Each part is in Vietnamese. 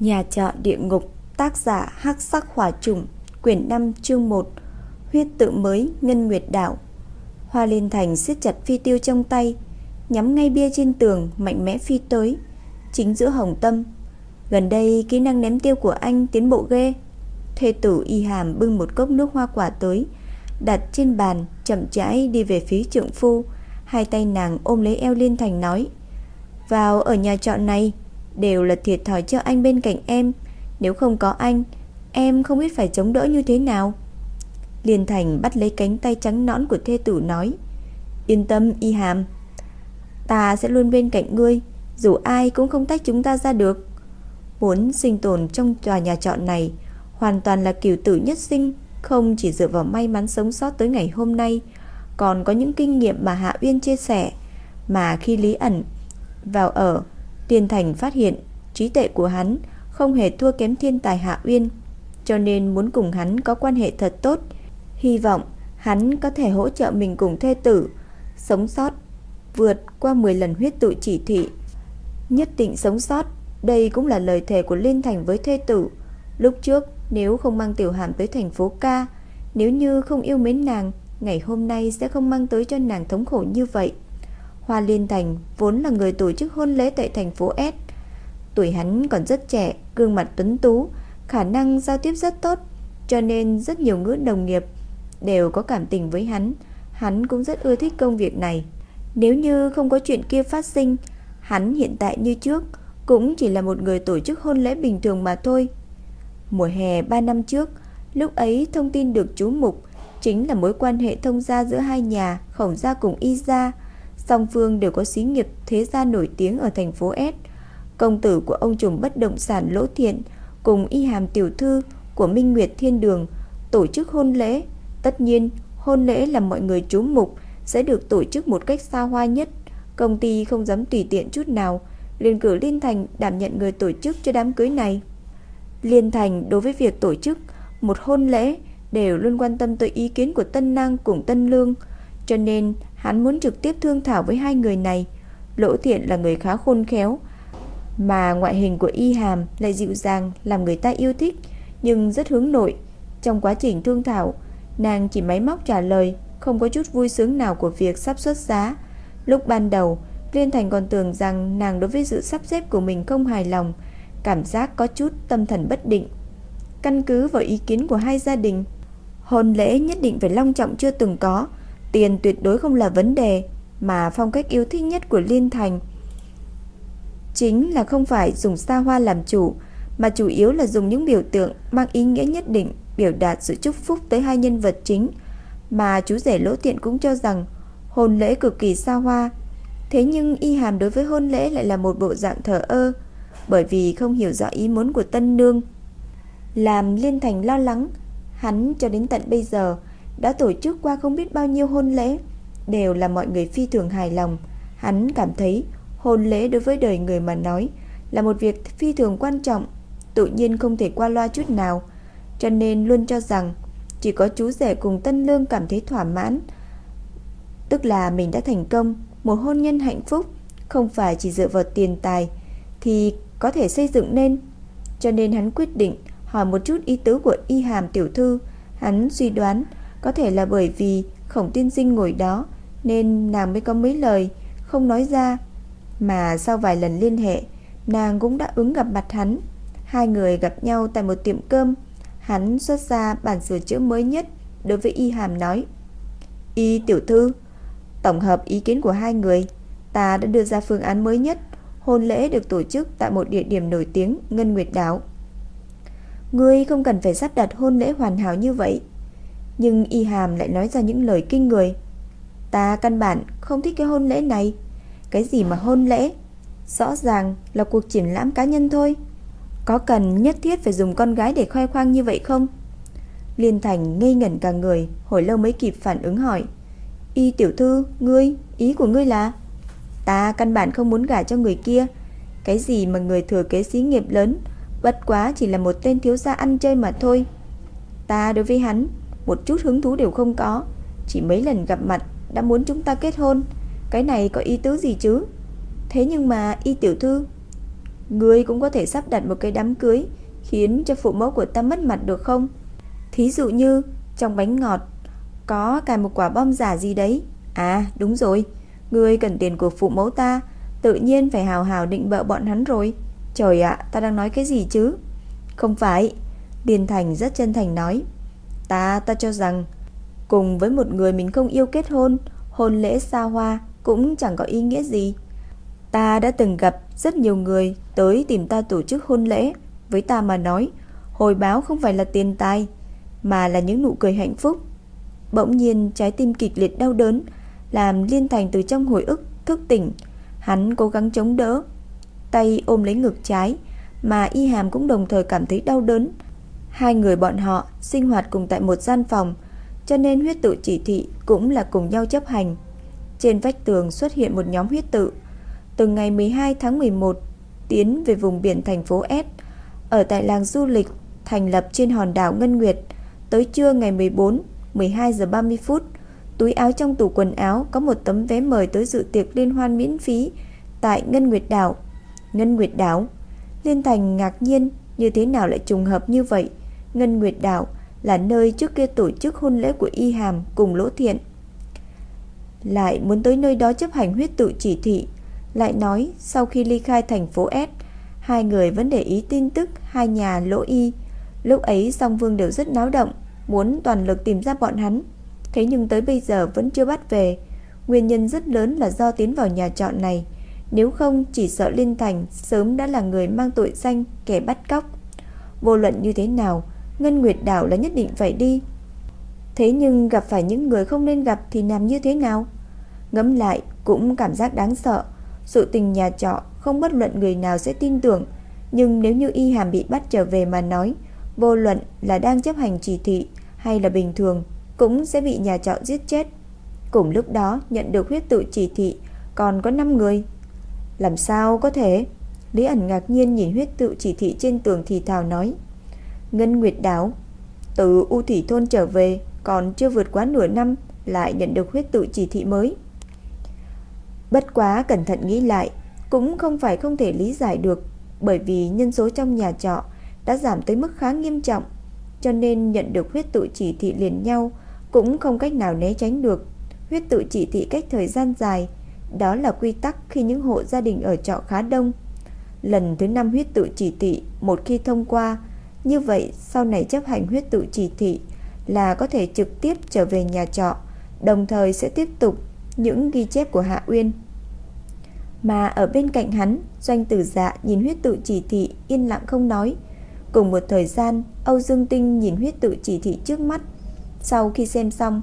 Nhà trọ địa ngục, Tác giả Hắc Sắc Hỏa Trùng Quyển 5 chương 1 Huyết tự mới, Ngân Nguyệt Đảo Hoa Liên Thành siết chặt phi tiêu trong tay, Nhắm ngay bia trên tường, Mạnh mẽ phi tới, Chính giữa hồng tâm. Gần đây, kỹ năng ném tiêu của anh tiến bộ ghê. Thê tử y hàm bưng một cốc nước hoa quả tới, Đặt trên bàn, Chậm rãi đi về phía trượng phu. Hai tay nàng ôm lấy eo Liên Thành nói, Vào ở nhà trọ này Đều là thiệt thòi cho anh bên cạnh em. Nếu không có anh, Em không biết phải chống đỡ như thế nào. Liên Thành bắt lấy cánh tay trắng nõn của thê tử nói, Yên tâm, y hàm. Ta sẽ luôn bên cạnh ngươi, Dù ai cũng không tách chúng ta ra được. Muốn sinh tồn trong tòa nhà trọ này, Hoàn toàn là kiểu tử nhất sinh, Không chỉ dựa vào may mắn sống sót tới ngày hôm nay, Còn có những kinh nghiệm mà Hạ Uyên chia sẻ, Mà khi Lý ẩn vào ở Tiên Thành phát hiện trí tệ của hắn không hề thua kém thiên tài Hạ Uyên, cho nên muốn cùng hắn có quan hệ thật tốt, hy vọng hắn có thể hỗ trợ mình cùng thê tử sống sót vượt qua 10 lần huyết tụ chỉ thị. Nhất định sống sót, đây cũng là lời thề của Liên Thành với thê tử. Lúc trước, nếu không mang Tiểu Hàm tới thành phố ca, nếu như không yêu mến nàng, ngày hôm nay sẽ không mang tới cho nàng thống khổ như vậy. Hoa Liên Thành vốn là người tổ chức hôn lễ tại thành phố S. Tuổi hắn còn rất trẻ, gương mặt tuấn tú, khả năng giao tiếp rất tốt, cho nên rất nhiều ngữ đồng nghiệp đều có cảm tình với hắn. Hắn cũng rất ưa thích công việc này. Nếu như không có chuyện kia phát sinh, hắn hiện tại như trước cũng chỉ là một người tổ chức hôn lễ bình thường mà thôi. Mùa hè 3 năm trước, lúc ấy thông tin được chú mục chính là mối quan hệ thông gia giữa hai nhà, Khổng gia cùng Y gia. Song phương đều có xí nghiệp thế gia nổi tiếng ở thành phố S. Công tử của ông trùm bất động sản Lỗ Thiện cùng y hàm tiểu thư của Minh Nguyệt Thiên Đường tổ chức hôn lễ. Tất nhiên, hôn lễ là mọi người chú mục sẽ được tổ chức một cách xa hoa nhất. Công ty không dám tùy tiện chút nào, liền cử Liên Thành đảm nhận người tổ chức cho đám cưới này. Liên Thành đối với việc tổ chức một hôn lễ đều luôn quan tâm tới ý kiến của Tân Năng cùng Tân Lương, cho nên Hắn muốn trực tiếp thương thảo với hai người này. Lỗ thiện là người khá khôn khéo, Mà ngoại hình của y hàm lại dịu dàng, Làm người ta yêu thích, Nhưng rất hướng nội. Trong quá trình thương thảo, Nàng chỉ máy móc trả lời, Không có chút vui sướng nào của việc sắp xuất giá. Lúc ban đầu, Liên Thành còn tưởng rằng nàng đối với sự sắp xếp của mình không hài lòng, Cảm giác có chút tâm thần bất định. Căn cứ vào ý kiến của hai gia đình, Hôn lễ nhất định phải long trọng chưa từng có. Tiền tuyệt đối không là vấn đề Mà phong cách yêu thích nhất của Liên Thành. Chính là không phải dùng xa hoa làm chủ, Mà chủ yếu là dùng những biểu tượng Mang ý nghĩa nhất định, Biểu đạt sự chúc phúc tới hai nhân vật chính. Mà chú rể lỗ tiện cũng cho rằng, Hôn lễ cực kỳ xa hoa. Thế nhưng y hàm đối với hôn lễ Lại là một bộ dạng thờ ơ, Bởi vì không hiểu rõ ý muốn của tân nương. Làm Liên Thành lo lắng, Hắn cho đến tận bây giờ đã tổ chức qua không biết bao nhiêu hôn lễ, đều là mọi người phi thường hài lòng. Hắn cảm thấy hôn lễ đối với đời người mà nói là một việc phi thường quan trọng, tự nhiên không thể qua loa chút nào, cho nên luôn cho rằng chỉ có chú rể cùng Tân Lương cảm thấy thỏa mãn, tức là mình đã thành công, một hôn nhân hạnh phúc, không phải chỉ dựa vào tiền tài thì có thể xây dựng nên. Cho nên hắn quyết định hỏi một chút ý tứ của Y Hàm tiểu thư, hắn suy đoán có thể là bởi vì khổng tiên sinh ngồi đó, Nên nàng mới có mấy lời, Không nói ra. Mà sau vài lần liên hệ, Nàng cũng đã ứng gặp mặt hắn. Hai người gặp nhau tại một tiệm cơm. Hắn xuất ra bản sửa chữa mới nhất Đối với Y Hàm nói. Y tiểu thư, Tổng hợp ý kiến của hai người. Ta đã đưa ra phương án mới nhất, Hôn lễ được tổ chức tại một địa điểm nổi tiếng, Ngân Nguyệt Đảo. Ngươi không cần phải sắp đặt hôn lễ hoàn hảo như vậy nhưng Y Hàm lại nói ra những lời kinh người. Ta căn bản không thích cái hôn lễ này. Cái gì mà hôn lễ? Rõ ràng là cuộc triển lãm cá nhân thôi. Có cần nhất thiết phải dùng con gái để khoe khoang như vậy không? Liên Thành ngây ngẩn cả người Hồi lâu mới kịp phản ứng hỏi. Y tiểu thư, ngươi, ý của ngươi là? Ta căn bản không muốn gả cho người kia. Cái gì mà người thừa kế xí nghiệp lớn Bất quá chỉ là một tên thiếu gia ăn chơi mà thôi. Ta đối với hắn một chút hứng thú đều không có. Chỉ mấy lần gặp mặt đã muốn chúng ta kết hôn. Cái này có ý tứ gì chứ? Thế nhưng mà, y tiểu thư, Ngươi cũng có thể sắp đặt một cái đám cưới Khiến cho phụ mẫu của ta mất mặt được không? Thí dụ như, Trong bánh ngọt Có cài một quả bom giả gì đấy. À đúng rồi. Ngươi cần tiền của phụ mẫu ta, Tự nhiên phải hào hào định bợ bọn hắn rồi. Trời ạ, ta đang nói cái gì chứ? Không phải. Điền Thành rất chân thành nói. Ta ta cho rằng, Cùng với một người mình không yêu kết hôn Hôn lễ xa hoa Cũng chẳng có ý nghĩa gì. Ta đã từng gặp rất nhiều người Tới tìm ta tổ chức hôn lễ. Với ta mà nói, Hồi báo không phải là tiền tài, Mà là những nụ cười hạnh phúc. Bỗng nhiên, trái tim kịch liệt đau đớn, Làm Liên Thành từ trong hồi ức thức tỉnh. Hắn cố gắng chống đỡ, Tay ôm lấy ngực trái, Mà y hàm cũng đồng thời cảm thấy đau đớn. Hai người bọn họ sinh hoạt cùng tại một gian phòng, Cho nên huyết tự chỉ thị cũng là cùng nhau chấp hành. Trên vách tường xuất hiện một nhóm huyết tự. Từ ngày 12 tháng 11 Tiến về vùng biển thành phố S, Ở tại làng du lịch Thành lập trên hòn đảo Ngân Nguyệt. Tới trưa ngày 14 12 giờ 30 phút, Túi áo trong tủ quần áo Có một tấm vé mời tới dự tiệc liên hoan miễn phí Tại Ngân Nguyệt Đảo. Ngân Nguyệt Đảo, Liên Thành ngạc nhiên Như thế nào lại trùng hợp như vậy? Ngân Nguyệt Đạo là nơi trước kia tổ chức hôn lễ của Y Hàm cùng Lỗ Thiện. Lại muốn tới nơi đó chấp hành huyết tự chỉ thị, lại nói sau khi ly khai thành phố S, hai người vẫn để ý tin tức hai nhà Lỗ Y. Lúc ấy song vương đều rất náo động, muốn toàn lực tìm ra bọn hắn. Thế nhưng tới bây giờ vẫn chưa bắt về. Nguyên nhân rất lớn là do tiến vào nhà trọ này. Nếu không chỉ sợ Liên Thành sớm đã là người mang tội danh kẻ bắt cóc. Vô luận như thế nào, Ngân Nguyệt Đảo là nhất định phải đi. Thế nhưng gặp phải những người không nên gặp thì làm như thế nào? Ngẫm lại cũng cảm giác đáng sợ. Sự tình nhà trọ không bất luận người nào sẽ tin tưởng. Nhưng nếu như Y Hàm bị bắt trở về mà nói, vô luận là đang chấp hành chỉ thị hay là bình thường, cũng sẽ bị nhà trọ giết chết. Cùng lúc đó nhận được huyết tự chỉ thị còn có 5 người. Làm sao có thể? Lý ẩn ngạc nhiên nhìn huyết tự chỉ thị trên tường thì thào nói. Ngân Nguyệt Đảo. Từ U Thủy Thôn trở về, Còn chưa vượt quá nửa năm, Lại nhận được huyết tự chỉ thị mới. Bất quá cẩn thận nghĩ lại, Cũng không phải không thể lý giải được, Bởi vì nhân số trong nhà trọ Đã giảm tới mức khá nghiêm trọng, Cho nên nhận được huyết tự chỉ thị liền nhau, Cũng không cách nào né tránh được. Huyết tự chỉ thị cách thời gian dài, Đó là quy tắc khi những hộ gia đình ở trọ khá đông. Lần thứ năm huyết tự chỉ thị, Một khi thông qua như vậy sau này chấp hành huyết tự chỉ thị là có thể trực tiếp trở về nhà trọ, đồng thời sẽ tiếp tục những ghi chép của Hạ Uyên. Mà ở bên cạnh hắn, doanh tử dạ nhìn huyết tự chỉ thị yên lặng không nói. Cùng một thời gian, Âu Dương Tinh nhìn huyết tự chỉ thị trước mắt. Sau khi xem xong,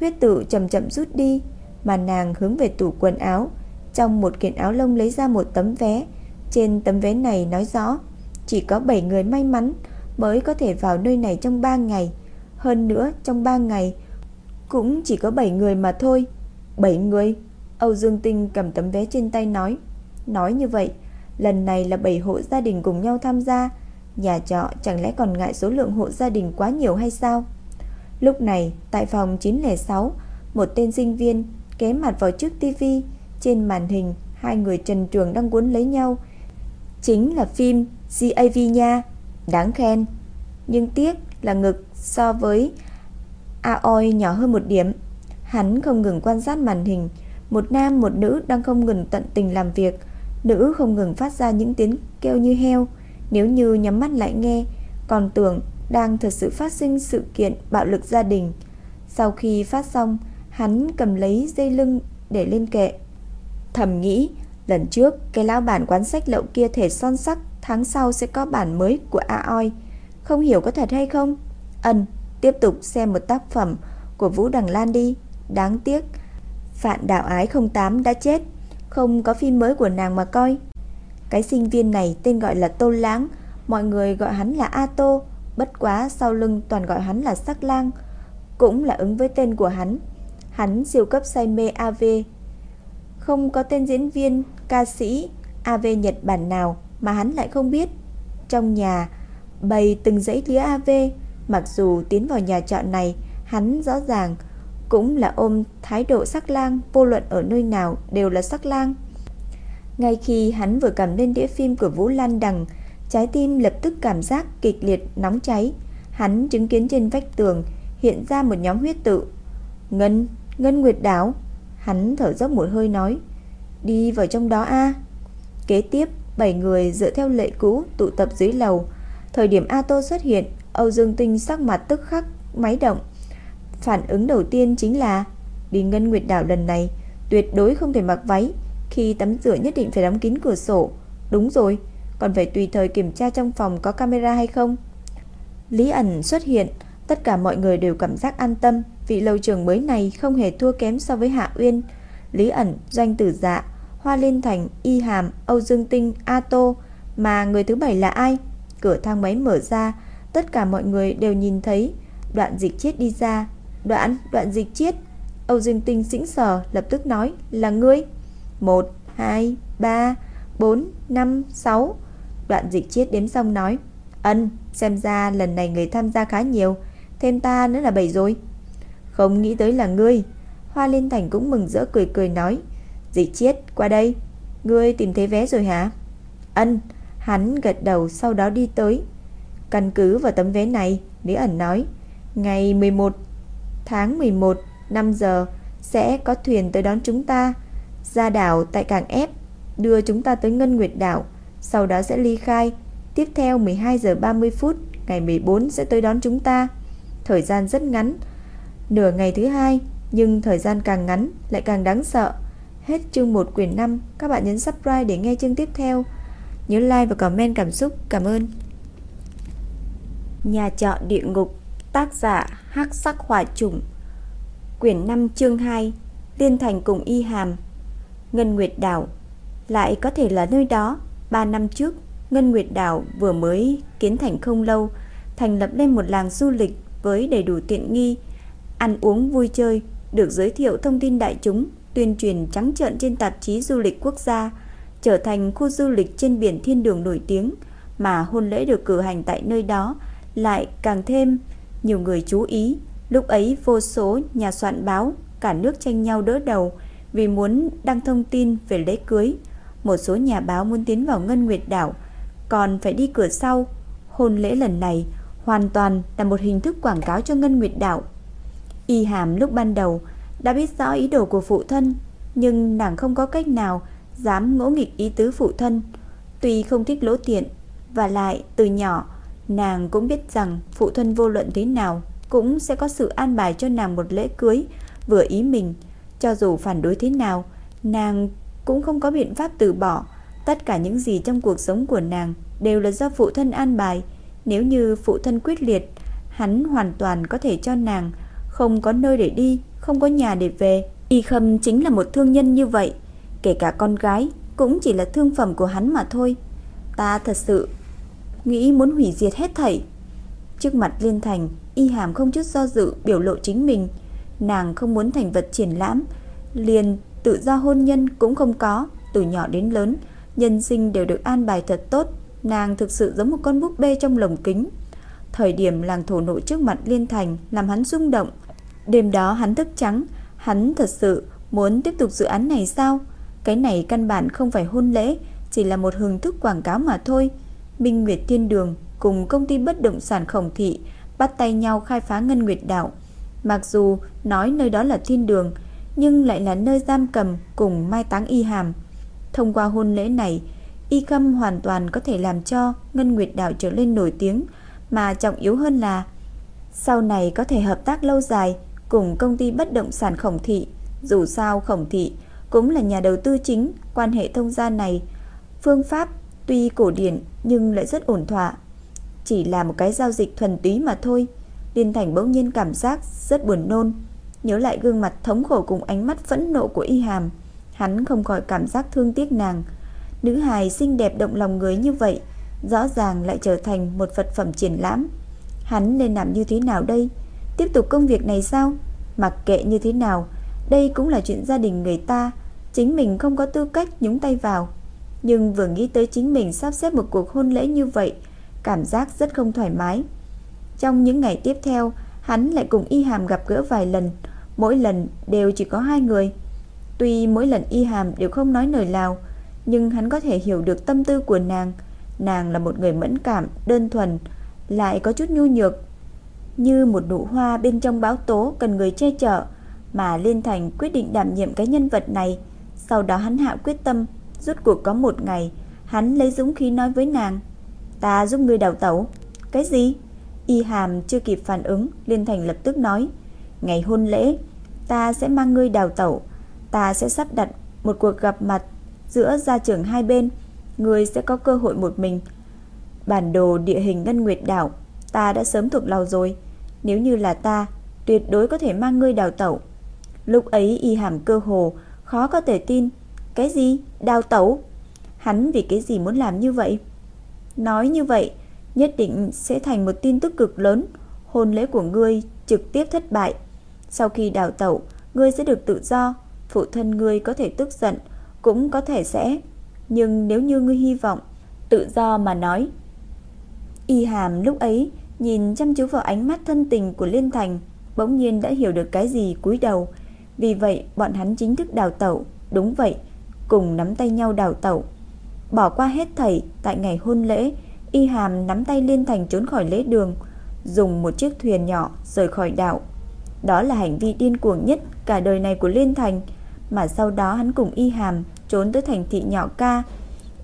huyết tự chậm chậm rút đi, mà nàng hướng về tủ quần áo. Trong một kiện áo lông lấy ra một tấm vé. Trên tấm vé này nói rõ, chỉ có 7 người may mắn mới có thể vào nơi này trong 3 ngày. Hơn nữa, trong 3 ngày cũng chỉ có 7 người mà thôi. 7 người? Âu Dương Tinh cầm tấm vé trên tay nói. Nói như vậy, lần này là 7 hộ gia đình cùng nhau tham gia. Nhà trọ chẳng lẽ còn ngại số lượng hộ gia đình quá nhiều hay sao? Lúc này, tại phòng 906, một tên sinh viên ké mặt vào trước tivi, trên màn hình hai người trần trường đang cuốn lấy nhau. Chính là phim GAV nha đáng khen. Nhưng tiếc là ngực so với Aoi nhỏ hơn một điểm. Hắn không ngừng quan sát màn hình, một nam một nữ đang không ngừng tận tình làm việc, nữ không ngừng phát ra những tiếng kêu như heo, nếu như nhắm mắt lại nghe, còn tưởng đang thật sự phát sinh sự kiện bạo lực gia đình. Sau khi phát xong, hắn cầm lấy dây lưng để lên kệ. Thầm nghĩ, lần trước cái lão bản quán sách lậu kia thể son sắc tháng sau sẽ có bản mới của Aoi. Không hiểu có thật hay không? Ân, tiếp tục xem một tác phẩm của Vũ Đằng Lan đi. Đáng tiếc, Phạn Đạo Ái 08 đã chết, không có phim mới của nàng mà coi. Cái sinh viên này tên gọi là Tô Láng, mọi người gọi hắn là A Tô, bất quá sau lưng toàn gọi hắn là Sắc Lang, cũng là ứng với tên của hắn. Hắn siêu cấp say mê AV. Không có tên diễn viên, ca sĩ AV Nhật Bản nào mà hắn lại không biết. Trong nhà, bày từng dãy lía AV, mặc dù tiến vào nhà trọ này, hắn rõ ràng cũng là ôm thái độ sắc lang, vô luận ở nơi nào đều là sắc lang. Ngay khi hắn vừa cầm lên đĩa phim của Vũ Lan Đằng, trái tim lập tức cảm giác kịch liệt nóng cháy. Hắn chứng kiến trên vách tường hiện ra một nhóm huyết tự. Ngân, Ngân Nguyệt Đảo. Hắn thở dốc một hơi nói, đi vào trong đó a. Kế tiếp, bảy người dựa theo lệ cũ tụ tập dưới lầu. Thời điểm A Tô xuất hiện, Âu Dương Tinh sắc mặt tức khắc máy động. Phản ứng đầu tiên chính là đi Ngân Nguyệt Đảo lần này tuyệt đối không thể mặc váy, khi tắm rửa nhất định phải đóng kín cửa sổ. Đúng rồi, còn phải tùy thời kiểm tra trong phòng có camera hay không. Lý ẩn xuất hiện, tất cả mọi người đều cảm giác an tâm, vị lầu trưởng mới này không hề thua kém so với Hạ Uyên. Lý ẩn, Doanh Tử Dạ, Hoa Liên Thành, Y Hàm, Âu Dương Tinh, A Tô, mà người thứ bảy là ai? Cửa thang máy mở ra, tất cả mọi người đều nhìn thấy Đoạn Dịch Chiết đi ra. "Đoạn, Đoạn Dịch Chiết." Âu Dương Tinh sững sờ, lập tức nói, "Là ngươi?" 1 2 3 4 5 6. Đoạn Dịch Chiết đếm xong nói, "Ân, xem ra lần này người tham gia khá nhiều, thêm ta nữa là 7 rồi." Không nghĩ tới là ngươi. Hoa Liên Thành cũng mừng rỡ cười cười nói, Dịch chiết, qua đây. Ngươi tìm thấy vé rồi hả? Ân, hắn gật đầu sau đó đi tới. Căn cứ vào tấm vé này, Lý ẩn nói, ngày 11 tháng 11, 5 giờ sẽ có thuyền tới đón chúng ta ra đảo tại cảng F, đưa chúng ta tới Ngân Nguyệt đảo, sau đó sẽ ly khai. Tiếp theo 12 giờ 30 phút, ngày 14 sẽ tới đón chúng ta. Thời gian rất ngắn, nửa ngày thứ hai, nhưng thời gian càng ngắn lại càng đáng sợ. Hết chương 1 quyển 5, các bạn nhấn subscribe để nghe chương tiếp theo. Nhớ like và comment cảm xúc. Cảm ơn. Nhà trọ địa ngục, tác giả Hắc Sắc Hỏa Trùng. Quyển 5 chương 2, Liên Thành cùng Y Hàm. Ngân Nguyệt đảo lại có thể là nơi đó. 3 năm trước, Ngân Nguyệt đảo vừa mới kiến thành không lâu, thành lập lên một làng du lịch với đầy đủ tiện nghi, ăn uống vui chơi, được giới thiệu thông tin đại chúng tuyên truyền trắng trợn trên tạp chí du lịch quốc gia, trở thành khu du lịch trên biển thiên đường nổi tiếng, mà hôn lễ được cử hành tại nơi đó lại càng thêm nhiều người chú ý. Lúc ấy vô số nhà soạn báo cả nước tranh nhau đỡ đầu vì muốn đăng thông tin về lễ cưới. Một số nhà báo muốn tiến vào Ngân Nguyệt đảo, còn phải đi cửa sau. Hôn lễ lần này hoàn toàn là một hình thức quảng cáo cho Ngân Nguyệt đảo. Y Hàm lúc ban đầu đã biết rõ ý đồ của phụ thân, nhưng nàng không có cách nào dám ngỗ nghịch ý tứ phụ thân. Tuy không thích lỗ tiện, và lại từ nhỏ nàng cũng biết rằng phụ thân vô luận thế nào cũng sẽ có sự an bài cho nàng một lễ cưới vừa ý mình. Cho dù phản đối thế nào, nàng cũng không có biện pháp từ bỏ. Tất cả những gì trong cuộc sống của nàng đều là do phụ thân an bài. Nếu như phụ thân quyết liệt, hắn hoàn toàn có thể cho nàng không có nơi để đi không có nhà để về. Y Khâm chính là một thương nhân như vậy, kể cả con gái cũng chỉ là thương phẩm của hắn mà thôi. Ta thật sự nghĩ muốn hủy diệt hết thảy. Trước mặt Liên Thành, Y Hàm không chút do dự biểu lộ chính mình, nàng không muốn thành vật triển lãm, liền tự do hôn nhân cũng không có, từ nhỏ đến lớn, nhân sinh đều được an bài thật tốt, nàng thực sự giống một con búp bê trong lồng kính. Thời điểm làng thổ nộ trước mặt Liên Thành làm hắn rung động, Đêm đó hắn thức trắng, hắn thật sự muốn tiếp tục dự án này sao? Cái này căn bản không phải hôn lễ, chỉ là một hình thức quảng cáo mà thôi. Minh Nguyệt Thiên Đường cùng công ty bất động sản Khổng Thị bắt tay nhau khai phá Ngân Nguyệt Đảo. Mặc dù nói nơi đó là thiên đường, nhưng lại là nơi giam cầm cùng mai táng y hàm. Thông qua hôn lễ này, y khâm hoàn toàn có thể làm cho Ngân Nguyệt Đảo trở lên nổi tiếng, mà trọng yếu hơn là sau này có thể hợp tác lâu dài cùng công ty bất động sản Khổng Thị. Dù sao Khổng Thị cũng là nhà đầu tư chính, quan hệ thông gia này, phương pháp tuy cổ điển nhưng lại rất ổn thỏa. Chỉ là một cái giao dịch thuần túy mà thôi. Liên Thành bỗng nhiên cảm giác rất buồn nôn, nhớ lại gương mặt thống khổ cùng ánh mắt phẫn nộ của Y Hàm, hắn không khỏi cảm giác thương tiếc nàng. Nữ hài xinh đẹp động lòng người như vậy, rõ ràng lại trở thành một vật phẩm triển lãm. Hắn nên làm như thế nào đây? Tiếp tục công việc này sao? Mặc kệ như thế nào, đây cũng là chuyện gia đình người ta, chính mình không có tư cách nhúng tay vào. Nhưng vừa nghĩ tới chính mình sắp xếp một cuộc hôn lễ như vậy, cảm giác rất không thoải mái. Trong những ngày tiếp theo, hắn lại cùng Y Hàm gặp gỡ vài lần, mỗi lần đều chỉ có hai người. Tuy mỗi lần Y Hàm đều không nói lời nào, nhưng hắn có thể hiểu được tâm tư của nàng. Nàng là một người mẫn cảm, đơn thuần, lại có chút nhu nhược, như một nụ hoa bên trong báo tố cần người che chở, mà Liên Thành quyết định đảm nhiệm cái nhân vật này. Sau đó hắn hạ quyết tâm, rút cuộc có một ngày, hắn lấy dũng khí nói với nàng, "Ta giúp ngươi đào tẩu." "Cái gì?" Y Hàm chưa kịp phản ứng, Liên Thành lập tức nói, "Ngày hôn lễ, ta sẽ mang ngươi đào tẩu, ta sẽ sắp đặt một cuộc gặp mặt giữa gia trưởng hai bên, ngươi sẽ có cơ hội một mình." Bản đồ địa hình Ngân Nguyệt đảo ta đã sớm thuộc lòng rồi, nếu như là ta, tuyệt đối có thể mang ngươi đào tẩu. Lúc ấy y hàm cơ hồ khó có thể tin, cái gì? Đào tẩu? Hắn vì cái gì muốn làm như vậy? Nói như vậy, nhất định sẽ thành một tin tức cực lớn, hôn lễ của ngươi trực tiếp thất bại. Sau khi đào tẩu, ngươi sẽ được tự do, phụ thân ngươi có thể tức giận, cũng có thể sẽ, nhưng nếu như ngươi hy vọng tự do mà nói. Y Hàm lúc ấy nhìn chăm chú vào ánh mắt thân tình của Liên Thành, bỗng nhiên đã hiểu được cái gì cúi đầu. Vì vậy, bọn hắn chính thức đào tẩu, đúng vậy, cùng nắm tay nhau đào tẩu. Bỏ qua hết thảy, tại ngày hôn lễ, Y Hàm nắm tay Liên Thành trốn khỏi lễ đường, dùng một chiếc thuyền nhỏ rời khỏi đảo. Đó là hành vi điên cuồng nhất cả đời này của Liên Thành, mà sau đó hắn cùng Y Hàm trốn tới thành thị nhỏ ca.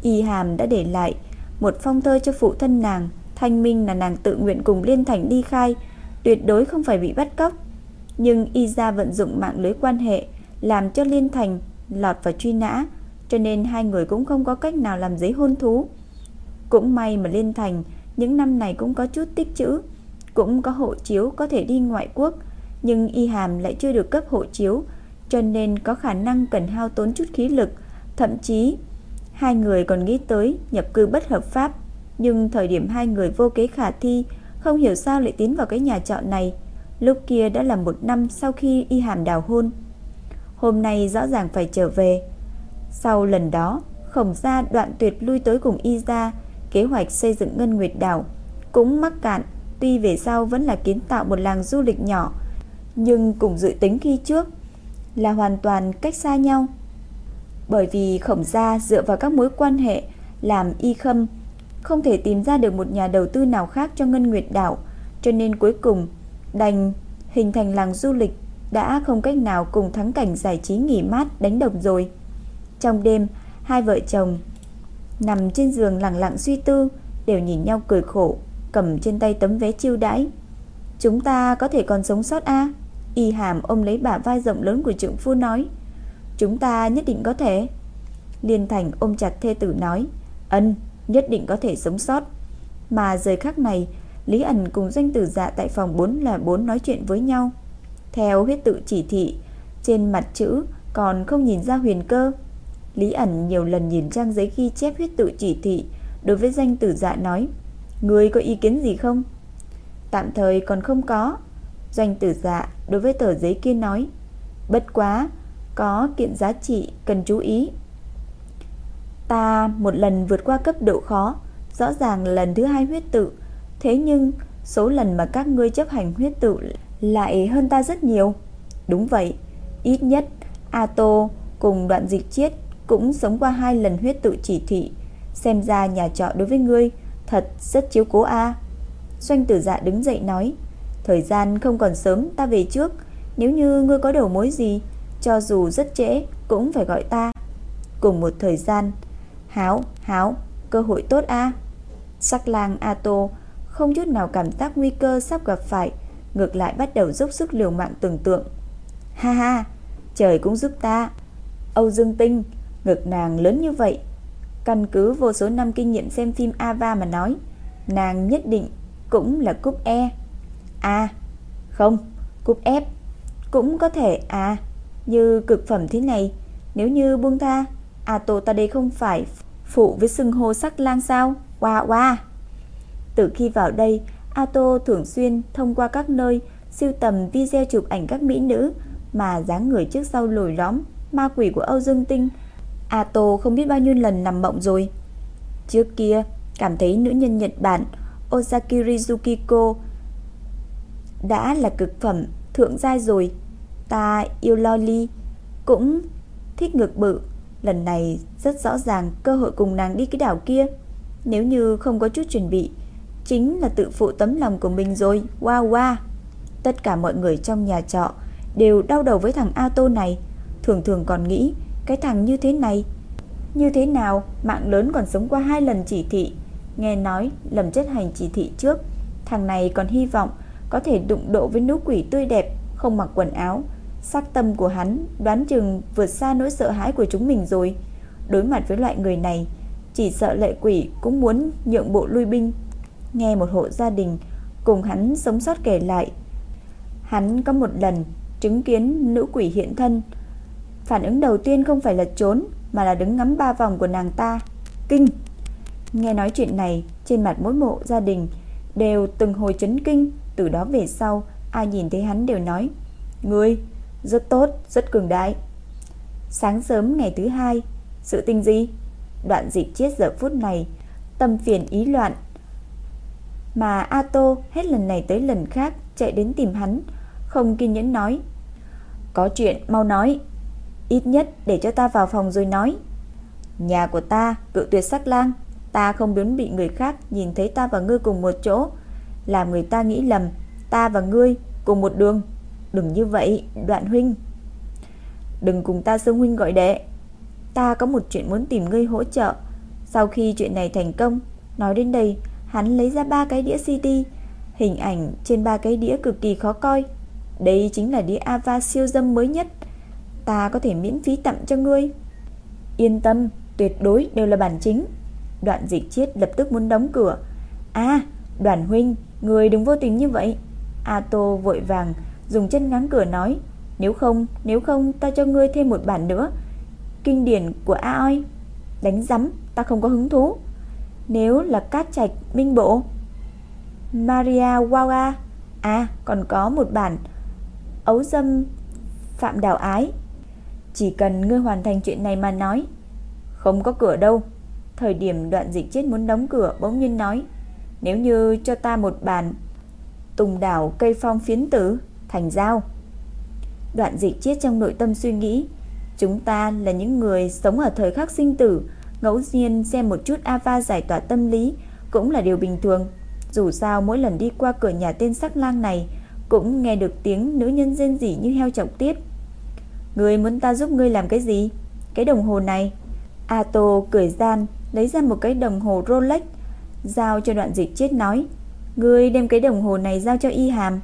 Y Hàm đã để lại một phong thơ cho phụ thân nàng, thanh minh là nàng tự nguyện cùng Liên Thành đi khai, tuyệt đối không phải bị bắt cóc. Nhưng Y gia vận dụng mạng lưới quan hệ làm cho Liên Thành lọt vào truy nã, cho nên hai người cũng không có cách nào làm giấy hôn thú. Cũng may mà Liên Thành những năm này cũng có chút tích chữ, cũng có hộ chiếu có thể đi ngoại quốc, nhưng Y Hàm lại chưa được cấp hộ chiếu, cho nên có khả năng cần hao tốn chút khí lực, thậm chí hai người còn nghĩ tới nhập cư bất hợp pháp, nhưng thời điểm hai người vô kế khả thi, không hiểu sao lại tiến vào cái nhà trọ này. Lúc kia đã là một năm sau khi Y Hàm đào hôn. Hôm nay rõ ràng phải trở về. Sau lần đó, khổng gia đoạn tuyệt lui tới cùng Y gia, kế hoạch xây dựng Ngân Nguyệt đảo cũng mắc cạn, tuy về sau vẫn là kiến tạo một làng du lịch nhỏ, nhưng cùng dự tính khi trước là hoàn toàn cách xa nhau. Bởi vì khổng gia dựa vào các mối quan hệ làm y khâm không thể tìm ra được một nhà đầu tư nào khác cho Ngân Nguyệt đảo, cho nên cuối cùng đành hình thành làng du lịch đã không cách nào cùng thắng cảnh giải trí nghỉ mát đánh đồng rồi. Trong đêm, hai vợ chồng nằm trên giường lặng lặng suy tư, đều nhìn nhau cười khổ, cầm trên tay tấm vé chiêu đãi. Chúng ta có thể còn sống sót a? Y Hàm ôm lấy bả vai rộng lớn của trượng phu nói. Chúng ta nhất định có thể. Liên Thành ôm chặt thê tử nói, ân, nhất định có thể sống sót. Mà giờ khắc này, Lý ẩn cùng doanh tử dạ tại phòng 4 là 4 nói chuyện với nhau. Theo huyết tự chỉ thị, trên mặt chữ còn không nhìn ra huyền cơ. Lý ẩn nhiều lần nhìn trang giấy ghi chép huyết tự chỉ thị, đối với danh tử dạ nói, Người có ý kiến gì không? Tạm thời còn không có. Doanh tử dạ đối với tờ giấy kia nói, Bất quá, có kiện giá trị cần chú ý. Ta một lần vượt qua cấp độ khó, rõ ràng lần thứ hai huyết tự, thế nhưng số lần mà các ngươi chấp hành huyết tự lại hơn ta rất nhiều. Đúng vậy, ít nhất Ato cùng đoạn dịch chiết cũng sống qua hai lần huyết tự chỉ thị, xem ra nhà trọ đối với ngươi thật rất chiếu cố a. Doanh Tử Dạ đứng dậy nói, thời gian không còn sớm, ta về trước, nếu như ngươi có đầu mối gì, cho dù rất trễ cũng phải gọi ta. Cùng một thời gian, Háo, háo, cơ hội tốt a. Sắc lang Ato không chút nào cảm giác nguy cơ sắp gặp phải, ngược lại bắt đầu dốc sức liều mạng tưởng tượng. Ha ha, trời cũng giúp ta. Âu Dương Tinh, ngực nàng lớn như vậy, căn cứ vô số năm kinh nghiệm xem phim Ava mà nói, nàng nhất định cũng là cúp E. A, không, cúp F cũng có thể à, như cực phẩm thế này, nếu như buông tha, Ato ta đây không phải phụ với xưng hô sắc lang sao? Wow wow. Từ khi vào đây, Ato thường xuyên thông qua các nơi siêu tầm video chụp ảnh các mỹ nữ mà dáng người trước sau lồi lõm, ma quỷ của Âu Dương Tinh. Ato không biết bao nhiêu lần nằm mộng rồi. Trước kia, cảm thấy nữ nhân Nhật Bản Osakiri Yukiko đã là cực phẩm thượng giai rồi. Ta yêu loli, cũng thích ngực bự, Lần này rất rõ ràng cơ hội cùng nàng đi cái đảo kia. Nếu như không có chút chuẩn bị, chính là tự phụ tấm lòng của mình rồi. Wow wow. Tất cả mọi người trong nhà trọ đều đau đầu với thằng A Tô này, thường thường còn nghĩ cái thằng như thế này như thế nào mạng lớn còn sống qua hai lần chỉ thị. Nghe nói lầm chất hành chỉ thị trước, thằng này còn hy vọng có thể đụng độ với nữ quỷ tươi đẹp, không mặc quần áo. Sắc tâm của hắn đoán chừng vượt xa nỗi sợ hãi của chúng mình rồi. Đối mặt với loại người này, chỉ sợ lệ quỷ cũng muốn nhượng bộ lui binh. Nghe một hộ gia đình cùng hắn sống sót kể lại. Hắn có một lần chứng kiến nữ quỷ hiện thân. Phản ứng đầu tiên không phải là trốn mà là đứng ngắm ba vòng của nàng ta. Kinh! Nghe nói chuyện này, trên mặt mỗi mộ gia đình đều từng hồi chấn kinh, từ đó về sau, ai nhìn thấy hắn đều nói, Ngươi, rất tốt, rất cường đại. Sáng sớm ngày thứ hai, sự tình gì? Đoạn dịch chết giờ phút này, tâm phiền ý loạn. Mà Ato hết lần này tới lần khác chạy đến tìm hắn, không kiên nhẫn nói. Có chuyện mau nói. Ít nhất để cho ta vào phòng rồi nói Nhà của ta cự tuyệt sắc lang Ta không muốn bị người khác nhìn thấy ta và ngươi cùng một chỗ Làm người ta nghĩ lầm Ta và ngươi cùng một đường Đừng như vậy đoạn huynh Đừng cùng ta xưng huynh gọi đệ Ta có một chuyện muốn tìm ngươi hỗ trợ Sau khi chuyện này thành công Nói đến đây Hắn lấy ra ba cái đĩa CD Hình ảnh trên ba cái đĩa cực kỳ khó coi Đây chính là đĩa Ava siêu dâm mới nhất ta có thể miễn phí tặng cho ngươi. Yên tâm, tuyệt đối đều là bản chính. Đoạn dịch chiết lập tức muốn đóng cửa. À, đoàn huynh, người đừng vô tình như vậy. A Tô vội vàng dùng chân ngắn cửa nói. Nếu không, nếu không ta cho ngươi thêm một bản nữa. Kinh điển của A oi. Đánh rắm, ta không có hứng thú. Nếu là cát trạch minh bộ. Maria Wawa. À, còn có một bản ấu dâm phạm đào ái chỉ cần ngươi hoàn thành chuyện này mà nói Không có cửa đâu Thời điểm đoạn dịch chết muốn đóng cửa Bỗng nhiên nói Nếu như cho ta một bàn Tùng đảo cây phong phiến tử Thành giao Đoạn dịch chết trong nội tâm suy nghĩ Chúng ta là những người sống ở thời khắc sinh tử Ngẫu nhiên xem một chút Ava giải tỏa tâm lý Cũng là điều bình thường Dù sao mỗi lần đi qua cửa nhà tên sắc lang này Cũng nghe được tiếng nữ nhân rên rỉ như heo trọng tiết Ngươi muốn ta giúp ngươi làm cái gì? Cái đồng hồ này. Ato cười gian, lấy ra một cái đồng hồ Rolex, giao cho đoạn dịch chết nói. Ngươi đem cái đồng hồ này giao cho y hàm.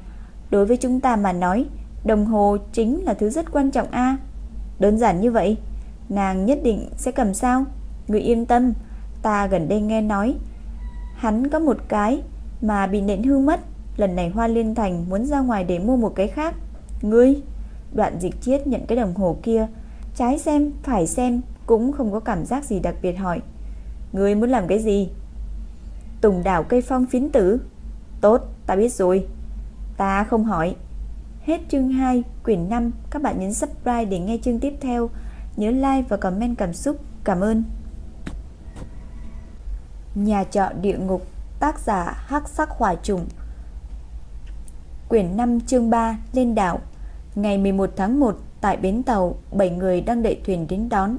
Đối với chúng ta mà nói, đồng hồ chính là thứ rất quan trọng a. Đơn giản như vậy, nàng nhất định sẽ cầm sao? Ngươi yên tâm, ta gần đây nghe nói hắn có một cái mà bị nện hư mất, lần này Hoa Liên Thành muốn ra ngoài để mua một cái khác. Ngươi Đoạn dịch chiết nhận cái đồng hồ kia Trái xem, phải xem Cũng không có cảm giác gì đặc biệt hỏi. Ngươi muốn làm cái gì? Tùng đảo cây phong phiến tử. Tốt, ta biết rồi. Ta không hỏi. Hết chương 2, quyển 5 Các bạn nhấn subscribe để nghe chương tiếp theo. Nhớ like và comment cảm xúc. Cảm ơn. Nhà trọ địa ngục. Tác giả Hắc Sắc Hỏa Trùng. Quyển 5 chương 3 Lên đảo. Ngày 11 tháng 1 tại bến tàu, 7 người đang đợi thuyền đến đón.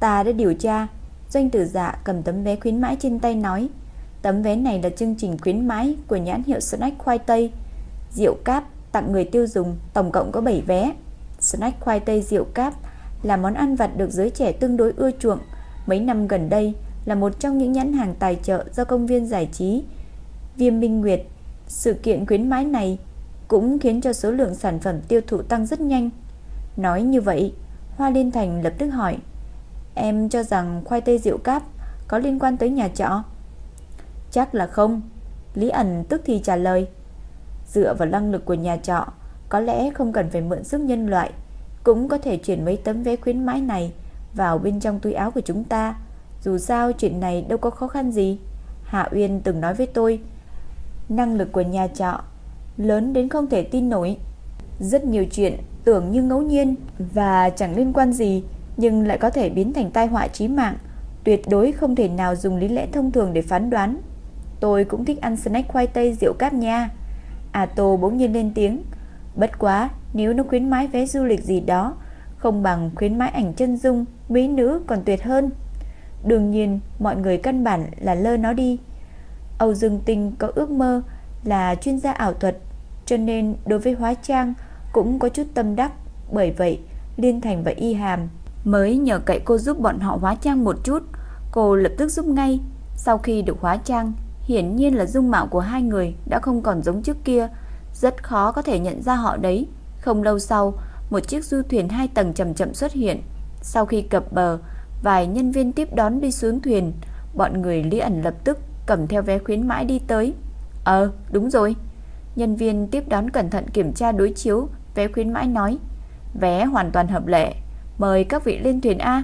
Ta đã điều tra, doanh tử dạ cầm tấm vé khuyến mãi trên tay nói, tấm vé này là chương trình khuyến mãi của nhãn hiệu snack khoai tây, rượu cáp tặng người tiêu dùng, tổng cộng có 7 vé. Snack khoai tây rượu cáp là món ăn vặt được giới trẻ tương đối ưa chuộng, mấy năm gần đây là một trong những nhãn hàng tài trợ do công viên giải trí Viêm Minh Nguyệt. Sự kiện khuyến mãi này cũng khiến cho số lượng sản phẩm tiêu thụ tăng rất nhanh. Nói như vậy, Hoa Liên Thành lập tức hỏi, em cho rằng khoai tây rượu cáp có liên quan tới nhà trọ? Chắc là không. Lý ẩn tức thì trả lời, dựa vào năng lực của nhà trọ, có lẽ không cần phải mượn sức nhân loại, cũng có thể chuyển mấy tấm vé khuyến mãi này vào bên trong túi áo của chúng ta. Dù sao chuyện này đâu có khó khăn gì. Hạ Uyên từng nói với tôi, năng lực của nhà trọ lớn đến không thể tin nổi. Rất nhiều chuyện tưởng như ngẫu nhiên và chẳng liên quan gì nhưng lại có thể biến thành tai họa chí mạng, tuyệt đối không thể nào dùng lý lẽ thông thường để phán đoán. Tôi cũng thích ăn snack khoai tây rượu cáp nha. À Tô bỗng nhiên lên tiếng, bất quá nếu nó khuyến mãi vé du lịch gì đó, không bằng khuyến mãi ảnh chân dung Mỹ nữ còn tuyệt hơn. Đương nhiên mọi người căn bản là lơ nó đi. Âu Dương Tinh có ước mơ là chuyên gia ảo thuật Cho nên đối với hóa trang cũng có chút tâm đắc. Bởi vậy Liên Thành và Y Hàm mới nhờ cậy cô giúp bọn họ hóa trang một chút. Cô lập tức giúp ngay. Sau khi được hóa trang Hiển nhiên là dung mạo của hai người đã không còn giống trước kia. Rất khó có thể nhận ra họ đấy. Không lâu sau, Một chiếc du thuyền hai tầng chậm chậm xuất hiện. Sau khi cập bờ, Vài nhân viên tiếp đón đi xuống thuyền. Bọn người Lý ẩn lập tức cầm theo vé khuyến mãi đi tới. Ờ đúng rồi. Nhân viên tiếp đón cẩn thận kiểm tra đối chiếu, Vé khuyến mãi nói. Vé hoàn toàn hợp lệ. Mời các vị lên thuyền A.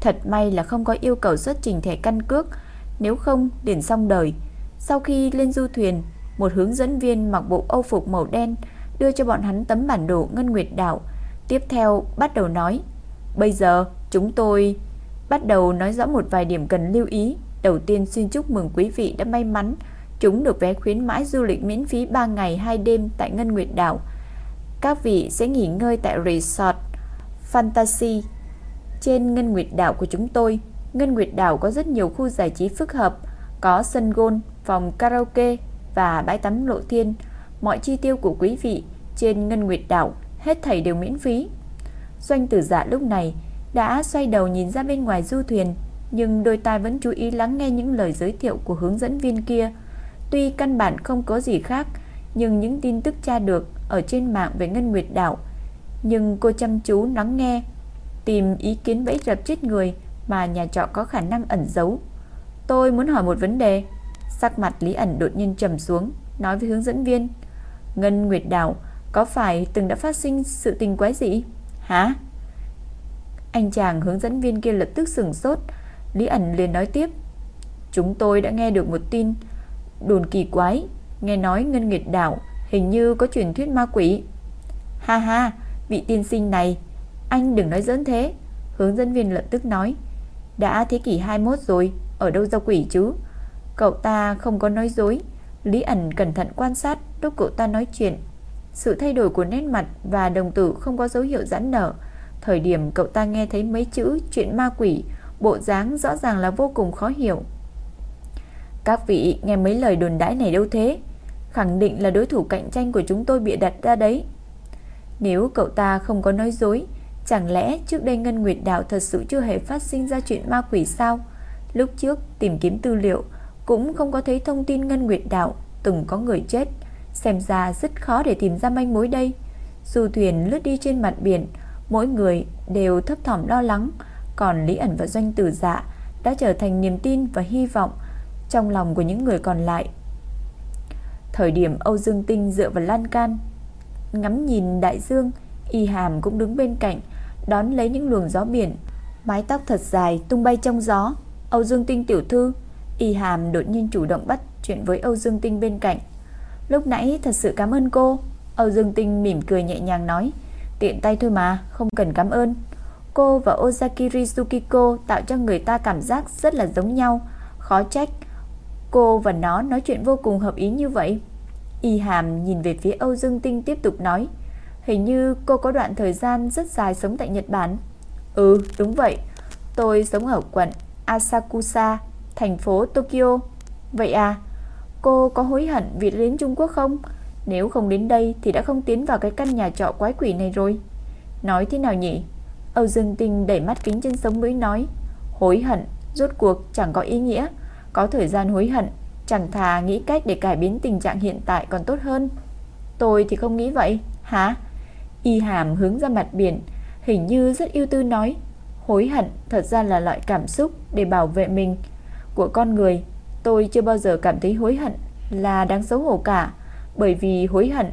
Thật may là không có yêu cầu xuất trình thẻ căn cước. Nếu không, liền xong đời. Sau khi lên du thuyền Một hướng dẫn viên mặc bộ âu phục màu đen Đưa cho bọn hắn tấm bản đồ Ngân Nguyệt Đảo. Tiếp theo bắt đầu nói Bây giờ chúng tôi Bắt đầu nói rõ một vài điểm cần lưu ý. Đầu tiên xin chúc mừng quý vị đã may mắn Chúng được vé khuyến mãi du lịch miễn phí 3 ngày 2 đêm tại Ngân Nguyệt Đảo. Các vị sẽ nghỉ ngơi tại Resort Fantasy trên Ngân Nguyệt Đảo của chúng tôi. Ngân Nguyệt Đảo có rất nhiều khu giải trí phức hợp, có sân golf, phòng karaoke và bãi tắm lộ thiên. Mọi chi tiêu của quý vị trên Ngân Nguyệt Đảo hết thảy đều miễn phí. Doanh tử dạ lúc này đã xoay đầu nhìn ra bên ngoài du thuyền, nhưng đôi tai vẫn chú ý lắng nghe những lời giới thiệu của hướng dẫn viên kia. Tuy căn bản không có gì khác, nhưng những tin tức tra được ở trên mạng về Ngân Nguyệt Đảo nhưng cô chăm chú lắng nghe, tìm ý kiến bẫy rập chết người mà nhà trọ có khả năng ẩn giấu. Tôi muốn hỏi một vấn đề. Sắc mặt Lý ẩn đột nhiên trầm xuống, nói với hướng dẫn viên. Ngân Nguyệt Đảo có phải từng đã phát sinh sự tình quái dị Hả? Anh chàng hướng dẫn viên kia lập tức sững sốt. Lý ẩn liền nói tiếp. Chúng tôi đã nghe được một tin đồn kỳ quái. Nghe nói Ngân Nguyệt Đảo hình như có truyền thuyết ma quỷ. Ha ha, Vị tiên sinh này Anh đừng nói giỡn thế Hướng dẫn viên lập tức nói Đã thế kỷ 21 rồi Ở đâu ra quỷ chứ Cậu ta không có nói dối. Lý ẩn cẩn thận quan sát, lúc cậu ta nói chuyện. Sự thay đổi của nét mặt Và đồng tử không có dấu hiệu giãn nở. Thời điểm cậu ta nghe thấy mấy chữ Chuyện ma quỷ, Bộ dáng rõ ràng là vô cùng khó hiểu. Các vị nghe mấy lời đồn đãi này đâu thế? Khẳng định là đối thủ cạnh tranh của chúng tôi bị đặt ra đấy. Nếu cậu ta không có nói dối, Chẳng lẽ trước đây Ngân Nguyệt Đạo Thật sự chưa hề phát sinh ra chuyện ma quỷ sao? Lúc trước tìm kiếm tư liệu cũng không có thấy thông tin Ngân Nguyệt Đạo Từng có người chết Xem ra rất khó để tìm ra manh mối đây Du thuyền lướt đi trên mặt biển Mỗi người đều thấp thỏm lo lắng Còn Lý ẩn và Doanh Tử Dạ Đã trở thành niềm tin và hy vọng Trong lòng của những người còn lại Thời điểm Âu Dương Tinh dựa vào lan can ngắm nhìn đại dương, Y Hàm cũng đứng bên cạnh, đón lấy những luồng gió biển. Mái tóc thật dài tung bay trong gió. Âu Dương Tinh tiểu thư, Y Hàm đột nhiên chủ động bắt chuyện với Âu Dương Tinh bên cạnh. Lúc nãy thật sự cảm ơn cô. Âu Dương Tinh mỉm cười nhẹ nhàng nói, tiện tay thôi mà, không cần cảm ơn. Cô và Ozaki Rizukiko tạo cho người ta cảm giác rất là giống nhau, khó trách. Cô và nó nói chuyện vô cùng hợp ý như vậy. Y Hàm nhìn về phía Âu Dương Tinh tiếp tục nói Hình như cô có đoạn thời gian rất dài sống tại Nhật Bản Ừ đúng vậy Tôi sống ở quận Asakusa Thành phố Tokyo. Vậy à Cô có hối hận vì đến Trung Quốc không? Nếu không đến đây thì đã không tiến vào cái căn nhà trọ quái quỷ này rồi. Nói thế nào nhỉ? Âu Dương Tinh đẩy mắt kính trên sống mũi nói, Hối hận, Rốt cuộc chẳng có ý nghĩa. Có thời gian hối hận, Chẳng thà nghĩ cách để cải biến tình trạng hiện tại còn tốt hơn. Tôi thì không nghĩ vậy. Hả? Y hàm hướng ra mặt biển, Hình như rất yêu tư nói, Hối hận thật ra là loại cảm xúc Để bảo vệ mình. Của con người Tôi chưa bao giờ cảm thấy hối hận Là đáng xấu hổ cả Bởi vì hối hận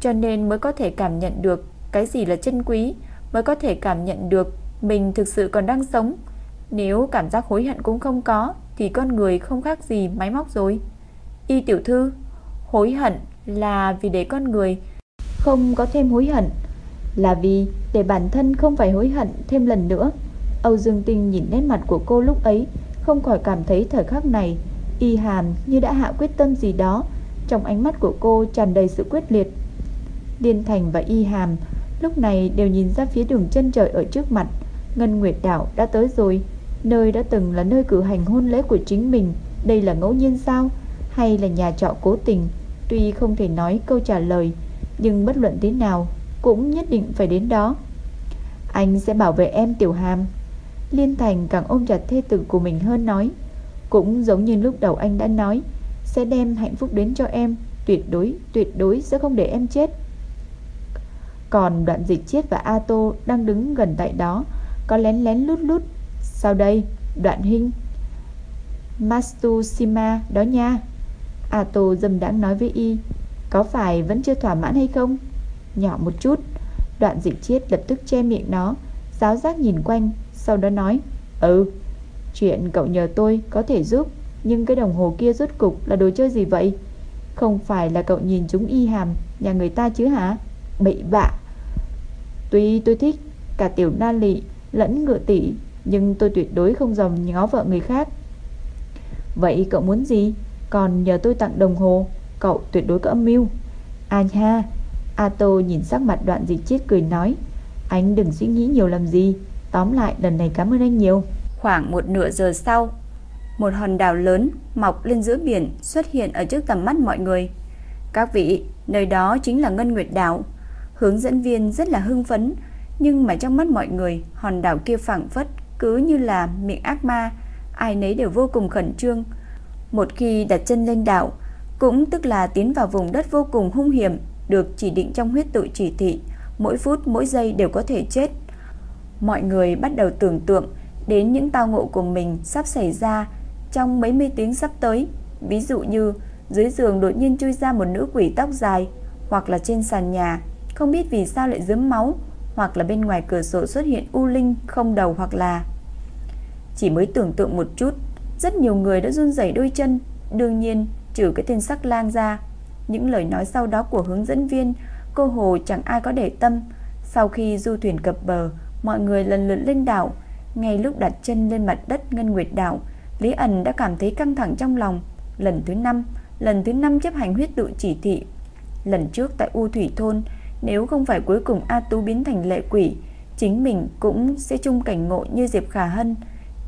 Cho nên mới có thể cảm nhận được Cái gì là chân quý Mới có thể cảm nhận được Mình thực sự còn đang sống Nếu cảm giác hối hận cũng không có thì con người không khác gì máy móc rồi. Y tiểu thư, hối hận là vì để con người không có thêm hối hận, là vì để bản thân không phải hối hận thêm lần nữa. Âu Dương Tinh nhìn nét mặt của cô lúc ấy, không khỏi cảm thấy thời khắc này, Y Hàm như đã hạ quyết tâm gì đó, trong ánh mắt của cô tràn đầy sự quyết liệt. Liên Thành và Y Hàm lúc này đều nhìn ra phía đường chân trời ở trước mặt, Ngân Nguyệt Đảo đã tới rồi, nơi đã từng là nơi cử hành hôn lễ của chính mình, đây là ngẫu nhiên sao? Hay là nhà trọ cố tình? Tuy không thể nói câu trả lời, nhưng bất luận thế nào cũng nhất định phải đến đó. Anh sẽ bảo vệ em Tiểu Hàm. Liên Thành càng ôm chặt thê tử của mình hơn nói, cũng giống như lúc đầu anh đã nói, sẽ đem hạnh phúc đến cho em, tuyệt đối, tuyệt đối sẽ không để em chết. Còn đoạn dịch chết và A Tô đang đứng gần tại đó, có lén lén lút lút. Sau đây, đoạn hình Mastushima đó nha. A Tô dâm đãng nói với y, có phải vẫn chưa thỏa mãn hay không? Nhỏ một chút. Đoạn dịch chết lập tức che miệng nó, giáo giác nhìn quanh, sau đó nói, ừ, chuyện cậu nhờ tôi có thể giúp, nhưng cái đồng hồ kia rốt cục là đồ chơi gì vậy? Không phải là cậu nhìn chúng y hàm nhà người ta chứ hả? Bậy bạ. Tuy tôi thích cả tiểu na lị lẫn ngựa tỷ, nhưng tôi tuyệt đối không dòm ngó vợ người khác. Vậy cậu muốn gì? Còn nhờ tôi tặng đồng hồ, cậu tuyệt đối có âm mưu. À ha, Ato nhìn sắc mặt đoạn dịch chết cười nói, anh đừng suy nghĩ nhiều làm gì, tóm lại lần này cảm ơn anh nhiều. Khoảng một nửa giờ sau, một hòn đảo lớn mọc lên giữa biển xuất hiện ở trước tầm mắt mọi người. Các vị, nơi đó chính là Ngân Nguyệt đảo. Hướng dẫn viên rất là hưng phấn, nhưng mà trong mắt mọi người, hòn đảo kia phẳng phất cứ như là miệng ác ma, ai nấy đều vô cùng khẩn trương. Một khi đặt chân lên đảo, cũng tức là tiến vào vùng đất vô cùng hung hiểm, được chỉ định trong huyết tự chỉ thị, mỗi phút mỗi giây đều có thể chết. Mọi người bắt đầu tưởng tượng đến những tao ngộ của mình sắp xảy ra trong mấy mươi tiếng sắp tới, ví dụ như dưới giường đột nhiên chui ra một nữ quỷ tóc dài, hoặc là trên sàn nhà, không biết vì sao lại dướm máu, hoặc là bên ngoài cửa sổ xuất hiện u linh không đầu hoặc là chỉ mới tưởng tượng một chút, rất nhiều người đã run rẩy đôi chân, đương nhiên trừ cái tên sắc lang ra. Những lời nói sau đó của hướng dẫn viên, cô hồ chẳng ai có để tâm. Sau khi du thuyền cập bờ, mọi người lần lượt lên đảo. Ngay lúc đặt chân lên mặt đất Ngân Nguyệt đảo, Lý ẩn đã cảm thấy căng thẳng trong lòng. Lần thứ năm, lần thứ năm chấp hành huyết tự chỉ thị. Lần trước tại U Thủy Thôn, nếu không phải cuối cùng A Tú biến thành lệ quỷ, chính mình cũng sẽ chung cảnh ngộ như Diệp Khả Hân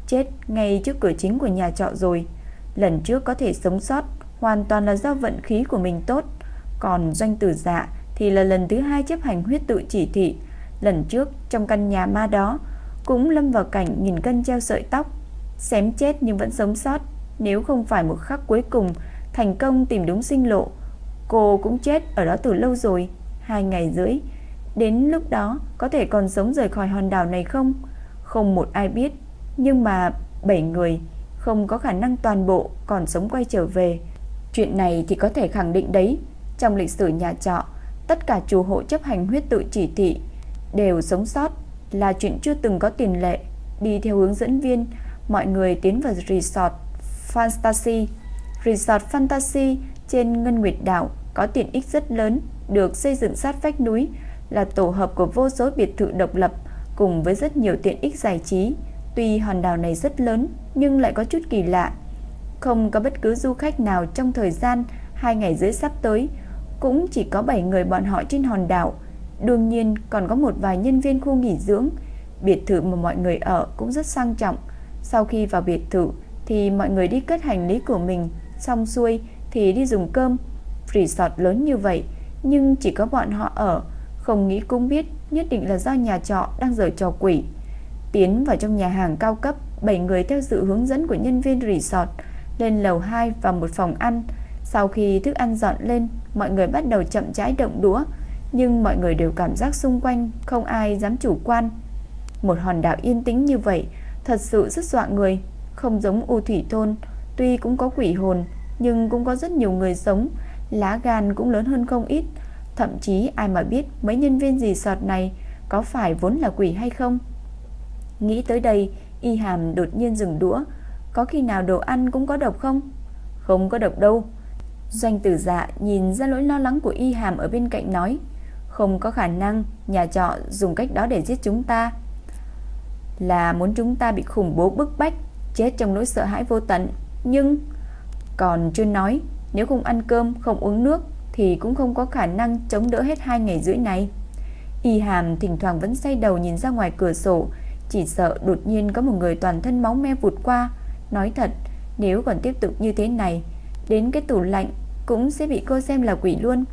chết ngay trước cửa chính của nhà trọ rồi. Lần trước có thể sống sót hoàn toàn là do vận khí của mình tốt, còn doanh tử dạ thì là lần thứ hai chấp hành huyết tự chỉ thị. Lần trước trong căn nhà ma đó cũng lâm vào cảnh nghìn cân treo sợi tóc, xém chết nhưng vẫn sống sót. Nếu không phải một khắc cuối cùng thành công tìm đúng sinh lộ, cô cũng chết ở đó từ lâu rồi, hai ngày rưỡi. Đến lúc đó có thể còn sống rời khỏi hòn đảo này không? Không một ai biết nhưng mà bảy người không có khả năng toàn bộ còn sống quay trở về. Chuyện này thì có thể khẳng định đấy, trong lịch sử nhà trọ, tất cả chủ hộ chấp hành huyết tự chỉ thị đều sống sót là chuyện chưa từng có tiền lệ. Đi theo hướng dẫn viên, mọi người tiến vào resort Fantasy. Resort Fantasy trên Ngân Nguyệt đảo có tiện ích rất lớn, được xây dựng sát vách núi, là tổ hợp của vô số biệt thự độc lập cùng với rất nhiều tiện ích giải trí. Tuy hòn đảo này rất lớn nhưng lại có chút kỳ lạ. Không có bất cứ du khách nào trong thời gian hai ngày rưỡi sắp tới, cũng chỉ có 7 người bọn họ trên hòn đảo. Đương nhiên còn có một vài nhân viên khu nghỉ dưỡng. Biệt thự mà mọi người ở cũng rất sang trọng. Sau khi vào biệt thự thì mọi người đi cất hành lý của mình, xong xuôi thì đi dùng cơm. Resort lớn như vậy nhưng chỉ có bọn họ ở, không nghĩ cũng biết nhất định là do nhà trọ đang giở trò quỷ. Tiến vào trong nhà hàng cao cấp, 7 người theo sự hướng dẫn của nhân viên resort lên lầu 2 và một phòng ăn. Sau khi thức ăn dọn lên, mọi người bắt đầu chậm rãi động đũa, nhưng mọi người đều cảm giác xung quanh không ai dám chủ quan. Một hòn đảo yên tĩnh như vậy, thật sự rất dọa người, không giống U Thủy thôn, tuy cũng có quỷ hồn, nhưng cũng có rất nhiều người sống, lá gan cũng lớn hơn không ít, thậm chí ai mà biết mấy nhân viên resort này có phải vốn là quỷ hay không. Nghĩ tới đây, Y Hàm đột nhiên dừng đũa. Có khi nào đồ ăn cũng có độc không? Không có độc đâu. Doanh tử dạ nhìn ra lỗi lo lắng của Y Hàm ở bên cạnh nói. Không có khả năng nhà trọ dùng cách đó để giết chúng ta. Là muốn chúng ta bị khủng bố bức bách, chết trong nỗi sợ hãi vô tận. Nhưng, còn chưa nói, nếu không ăn cơm, không uống nước, thì cũng không có khả năng chống đỡ hết hai ngày rưỡi này. Y Hàm thỉnh thoảng vẫn say đầu nhìn ra ngoài cửa sổ, Chỉ sợ đột nhiên có một người toàn thân máu me vụt qua Nói thật Nếu còn tiếp tục như thế này Đến cái tủ lạnh cũng sẽ bị cô xem là quỷ luôn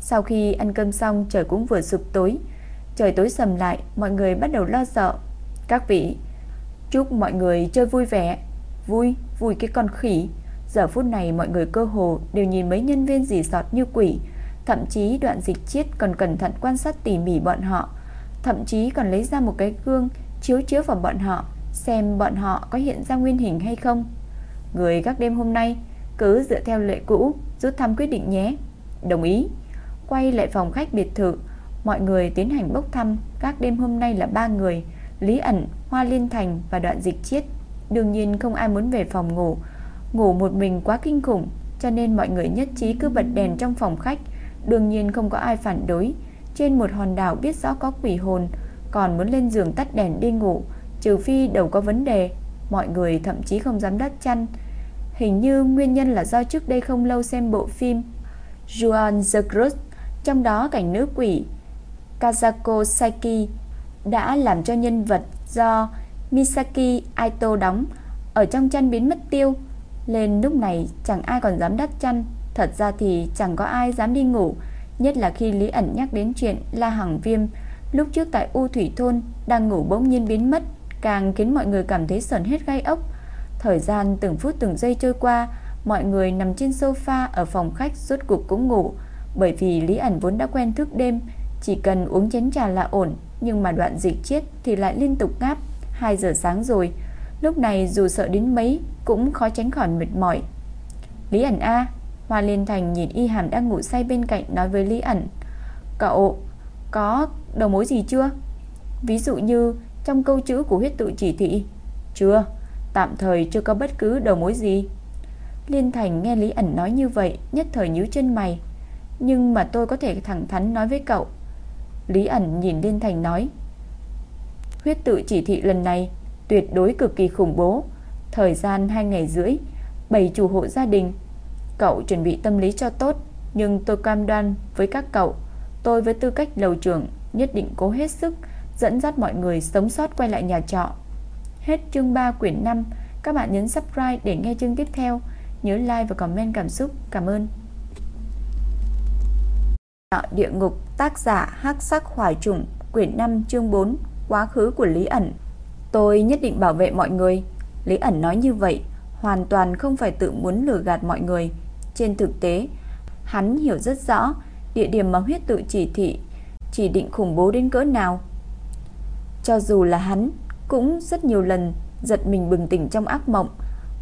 sau khi ăn cơm xong Trời cũng vừa sụp tối. Trời tối sầm lại Mọi người bắt đầu lo sợ. Các vị Chúc mọi người chơi vui vẻ. Vui, vui cái con khỉ. Giờ phút này mọi người cơ hồ đều nhìn mấy nhân viên dì sọt như quỷ. Thậm chí đoạn dịch chiết còn cẩn thận quan sát tỉ mỉ bọn họ. Thậm chí còn lấy ra một cái gương Chiếu chiếu vào bọn họ Xem bọn họ có hiện ra nguyên hình hay không. Người các đêm hôm nay Cứ dựa theo lệ cũ Rút thăm quyết định nhé. Đồng ý. Quay lại phòng khách biệt thự. Mọi người tiến hành bốc thăm. Các đêm hôm nay là ba người Lý ẩn, Hoa Liên Thành và đoạn dịch chiết. Đương nhiên không ai muốn về phòng ngủ. Ngủ một mình quá kinh khủng Cho nên mọi người nhất trí cứ bật đèn trong phòng khách. Đương nhiên không có ai phản đối. Trên một hòn đảo biết rõ có quỷ hồn Còn muốn lên giường tắt đèn đi ngủ Trừ phi đầu có vấn đề. Mọi người thậm chí không dám đắp chăn. Hình như nguyên nhân là do trước đây không lâu xem bộ phim Juan the Cruz trong đó cảnh nữ quỷ Kazako Saiki Đã làm cho nhân vật do Misaki Aito đóng Ở trong chăn biến mất tiêu. Lên lúc này chẳng ai còn dám đắp chăn. Thật ra thì chẳng có ai dám đi ngủ, Nhất là khi Lý ẩn nhắc đến chuyện La Hằng Viêm. Lúc trước tại U Thủy Thôn Đang ngủ bỗng nhiên biến mất, Càng khiến mọi người cảm thấy sờn hết gai ốc. Thời gian từng phút từng giây trôi qua, Mọi người nằm trên sofa Ở phòng khách rốt cuộc cũng ngủ. Bởi vì Lý ẩn vốn đã quen thức đêm, Chỉ cần uống chén trà là ổn, Nhưng mà đoạn dịch chết thì lại liên tục ngáp 2 giờ sáng rồi. Lúc này dù sợ đến mấy, Cũng khó tránh khỏi mệt mỏi. Lý ẩn A, Hoa Liên Thành nhìn Y Hàm đang ngủ say bên cạnh Nói với Lý ẩn, Cậu, có đầu mối gì chưa? Ví dụ như trong câu chữ của huyết tự chỉ thị, Chưa? Tạm thời chưa có bất cứ đầu mối gì. Liên Thành nghe Lý ẩn nói như vậy, Nhất thời nhíu chân mày. Nhưng mà tôi có thể thẳng thắn nói với cậu Lý ẩn nhìn Liên Thành nói Huyết tự chỉ thị lần này tuyệt đối cực kỳ khủng bố. Thời gian 2 ngày rưỡi, Bày chủ hộ gia đình. Cậu chuẩn bị tâm lý cho tốt, nhưng tôi cam đoan với các cậu, tôi với tư cách lầu trưởng nhất định cố hết sức dẫn dắt mọi người sống sót quay lại nhà trọ. Hết chương 3 quyển 5, các bạn nhấn subscribe để nghe chương tiếp theo. Nhớ like và comment cảm xúc. Cảm ơn. Địa ngục tác giả Hắc Sắc hoài Trùng, quyển 5 chương 4, quá khứ của Lý ẩn. Tôi nhất định bảo vệ mọi người. Lý ẩn nói như vậy Hoàn toàn không phải tự muốn lừa gạt mọi người. Trên thực tế Hắn hiểu rất rõ Địa điểm mà huyết tự chỉ thị Chỉ định khủng bố đến cỡ nào. Cho dù là hắn Cũng rất nhiều lần Giật mình bừng tỉnh trong ác mộng.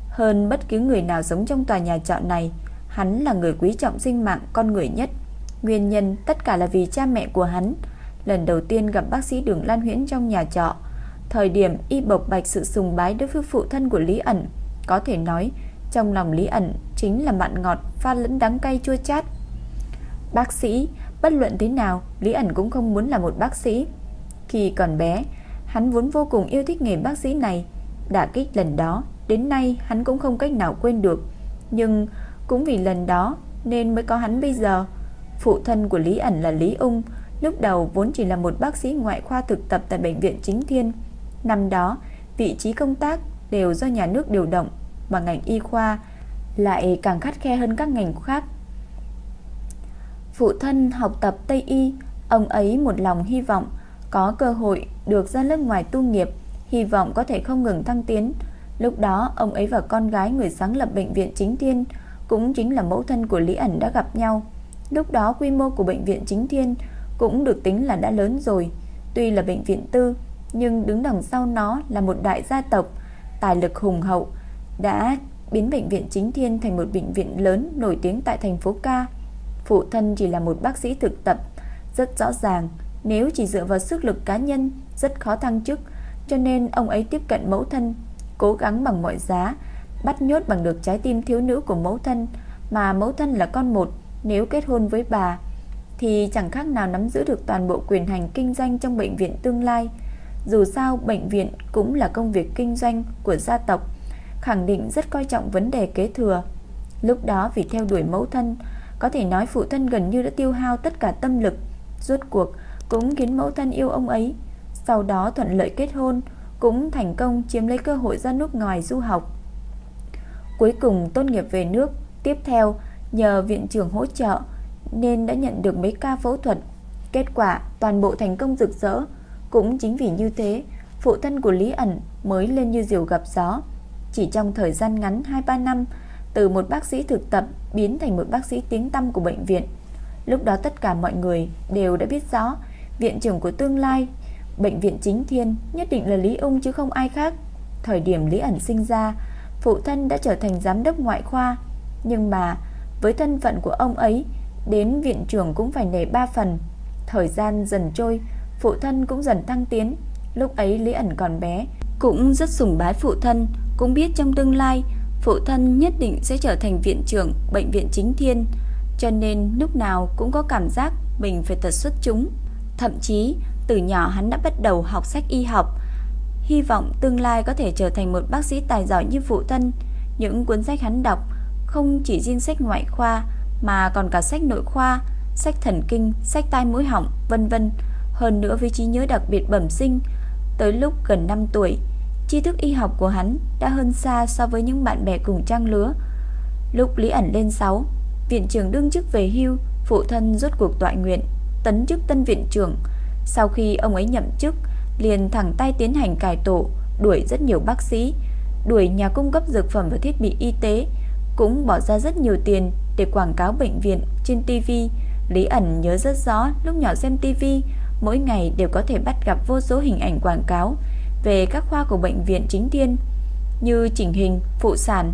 Hơn bất cứ người nào sống trong tòa nhà trọ này Hắn là người quý trọng sinh mạng con người nhất. Nguyên nhân tất cả là vì cha mẹ của hắn. Lần đầu tiên gặp bác sĩ Đường Lan Huyễn trong nhà trọ. Thời điểm y bộc bạch sự sùng bái đối với phụ thân của Lý ẩn, Có thể nói Trong lòng Lý ẩn chính là mặn ngọt, Pha lẫn đắng cay chua chát. Bác sĩ, Bất luận thế nào, Lý ẩn cũng không muốn là một bác sĩ. Khi còn bé, Hắn vốn vô cùng yêu thích nghề bác sĩ này. Đã kích lần đó, Đến nay hắn cũng không cách nào quên được. Nhưng cũng vì lần đó Nên mới có hắn bây giờ. Phụ thân của Lý ẩn là Lý Ung Lúc đầu vốn chỉ là một bác sĩ ngoại khoa thực tập Tại bệnh viện chính thiên Năm đó, vị trí công tác đều do nhà nước điều động, mà ngành y khoa lại càng khắt khe hơn các ngành khác. Phụ thân học tập Tây y, ông ấy một lòng hy vọng có cơ hội được ra lớp ngoài tu nghiệp, hy vọng có thể không ngừng thăng tiến. Lúc đó, ông ấy và con gái người sáng lập bệnh viện Chính Thiên cũng chính là mẫu thân của Lý ẩn đã gặp nhau. Lúc đó quy mô của bệnh viện Chính Thiên cũng được tính là đã lớn rồi, tuy là bệnh viện tư nhưng đứng đằng sau nó là một đại gia tộc tài lực hùng hậu đã biến bệnh viện chính thiên thành một bệnh viện lớn nổi tiếng tại thành phố Ca. Phụ thân chỉ là một bác sĩ thực tập, rất rõ ràng, nếu chỉ dựa vào sức lực cá nhân rất khó thăng chức, cho nên ông ấy tiếp cận mẫu thân, cố gắng bằng mọi giá bắt nhốt bằng được trái tim thiếu nữ của mẫu thân, mà mẫu thân là con một, nếu kết hôn với bà thì chẳng khác nào nắm giữ được toàn bộ quyền hành kinh doanh trong bệnh viện tương lai. Dù sao bệnh viện cũng là công việc kinh doanh của gia tộc Khẳng định rất coi trọng vấn đề kế thừa Lúc đó vì theo đuổi mẫu thân Có thể nói phụ thân gần như đã tiêu hao tất cả tâm lực Rốt cuộc cũng khiến mẫu thân yêu ông ấy Sau đó thuận lợi kết hôn cũng thành công chiếm lấy cơ hội ra nước ngoài du học. Cuối cùng tốt nghiệp về nước, tiếp theo nhờ viện trưởng hỗ trợ nên đã nhận được mấy ca phẫu thuật. Kết quả toàn bộ thành công rực rỡ, cũng chính vì như thế, phụ thân của Lý ẩn mới lên như diều gặp gió. Chỉ trong thời gian ngắn 2-3 năm, từ một bác sĩ thực tập biến thành một bác sĩ tiếng tăm của bệnh viện. Lúc đó tất cả mọi người đều đã biết rõ, viện trưởng của tương lai, bệnh viện chính thiên nhất định là Lý Ung chứ không ai khác. Thời điểm Lý ẩn sinh ra, phụ thân đã trở thành giám đốc ngoại khoa, nhưng mà với thân phận của ông ấy, đến viện trưởng cũng phải nể ba phần. Thời gian dần trôi, phụ thân cũng dần thăng tiến. Lúc ấy Lý ẩn còn bé, cũng rất sùng bái phụ thân, cũng biết trong tương lai phụ thân nhất định sẽ trở thành viện trưởng bệnh viện chính thiên, cho nên lúc nào cũng có cảm giác mình phải thật xuất chúng. Thậm chí, từ nhỏ hắn đã bắt đầu học sách y học, hy vọng tương lai có thể trở thành một bác sĩ tài giỏi như phụ thân. Những cuốn sách hắn đọc không chỉ riêng sách ngoại khoa mà còn cả sách nội khoa, sách thần kinh, sách tai mũi họng, vân vân. Hơn nữa với trí nhớ đặc biệt bẩm sinh, tới lúc gần 5 tuổi, tri thức y học của hắn đã hơn xa so với những bạn bè cùng trang lứa. Lúc Lý ẩn lên 6, viện trưởng đương chức về hưu, phụ thân rốt cuộc tọa nguyện, tấn chức tân viện trưởng. Sau khi ông ấy nhậm chức, liền thẳng tay tiến hành cải tổ, đuổi rất nhiều bác sĩ, đuổi nhà cung cấp dược phẩm và thiết bị y tế, cũng bỏ ra rất nhiều tiền để quảng cáo bệnh viện trên TV. Lý ẩn nhớ rất rõ lúc nhỏ xem TV, mỗi ngày đều có thể bắt gặp vô số hình ảnh quảng cáo về các khoa của bệnh viện chính thiên như chỉnh hình, phụ sản,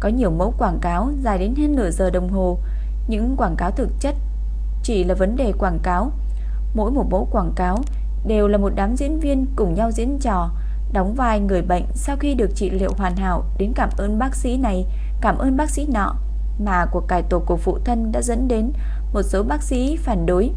có nhiều mẫu quảng cáo dài đến hơn nửa giờ đồng hồ. Những quảng cáo thực chất chỉ là vấn đề quảng cáo. Mỗi một mẫu quảng cáo đều là một đám diễn viên cùng nhau diễn trò, đóng vai người bệnh sau khi được trị liệu hoàn hảo đến cảm ơn bác sĩ này, cảm ơn bác sĩ nọ, mà cuộc cải tổ của phụ thân đã dẫn đến một số bác sĩ phản đối.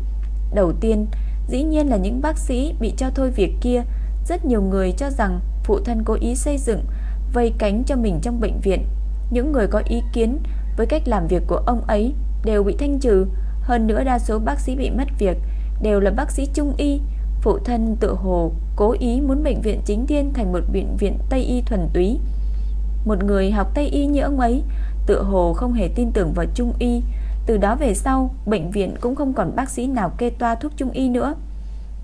Đầu tiên, dĩ nhiên là những bác sĩ bị cho thôi việc kia, rất nhiều người cho rằng phụ thân cố ý xây dựng vây cánh cho mình trong bệnh viện. Những người có ý kiến với cách làm việc của ông ấy đều bị thanh trừ, hơn nữa đa số bác sĩ bị mất việc đều là bác sĩ trung y, Phụ thân tự hồ cố ý muốn bệnh viện chính thiên thành một bệnh viện Tây y thuần túy. Một người học Tây y như ông ấy, tựa hồ không hề tin tưởng vào trung y. Từ đó về sau, bệnh viện cũng không còn bác sĩ nào kê toa thuốc trung y nữa.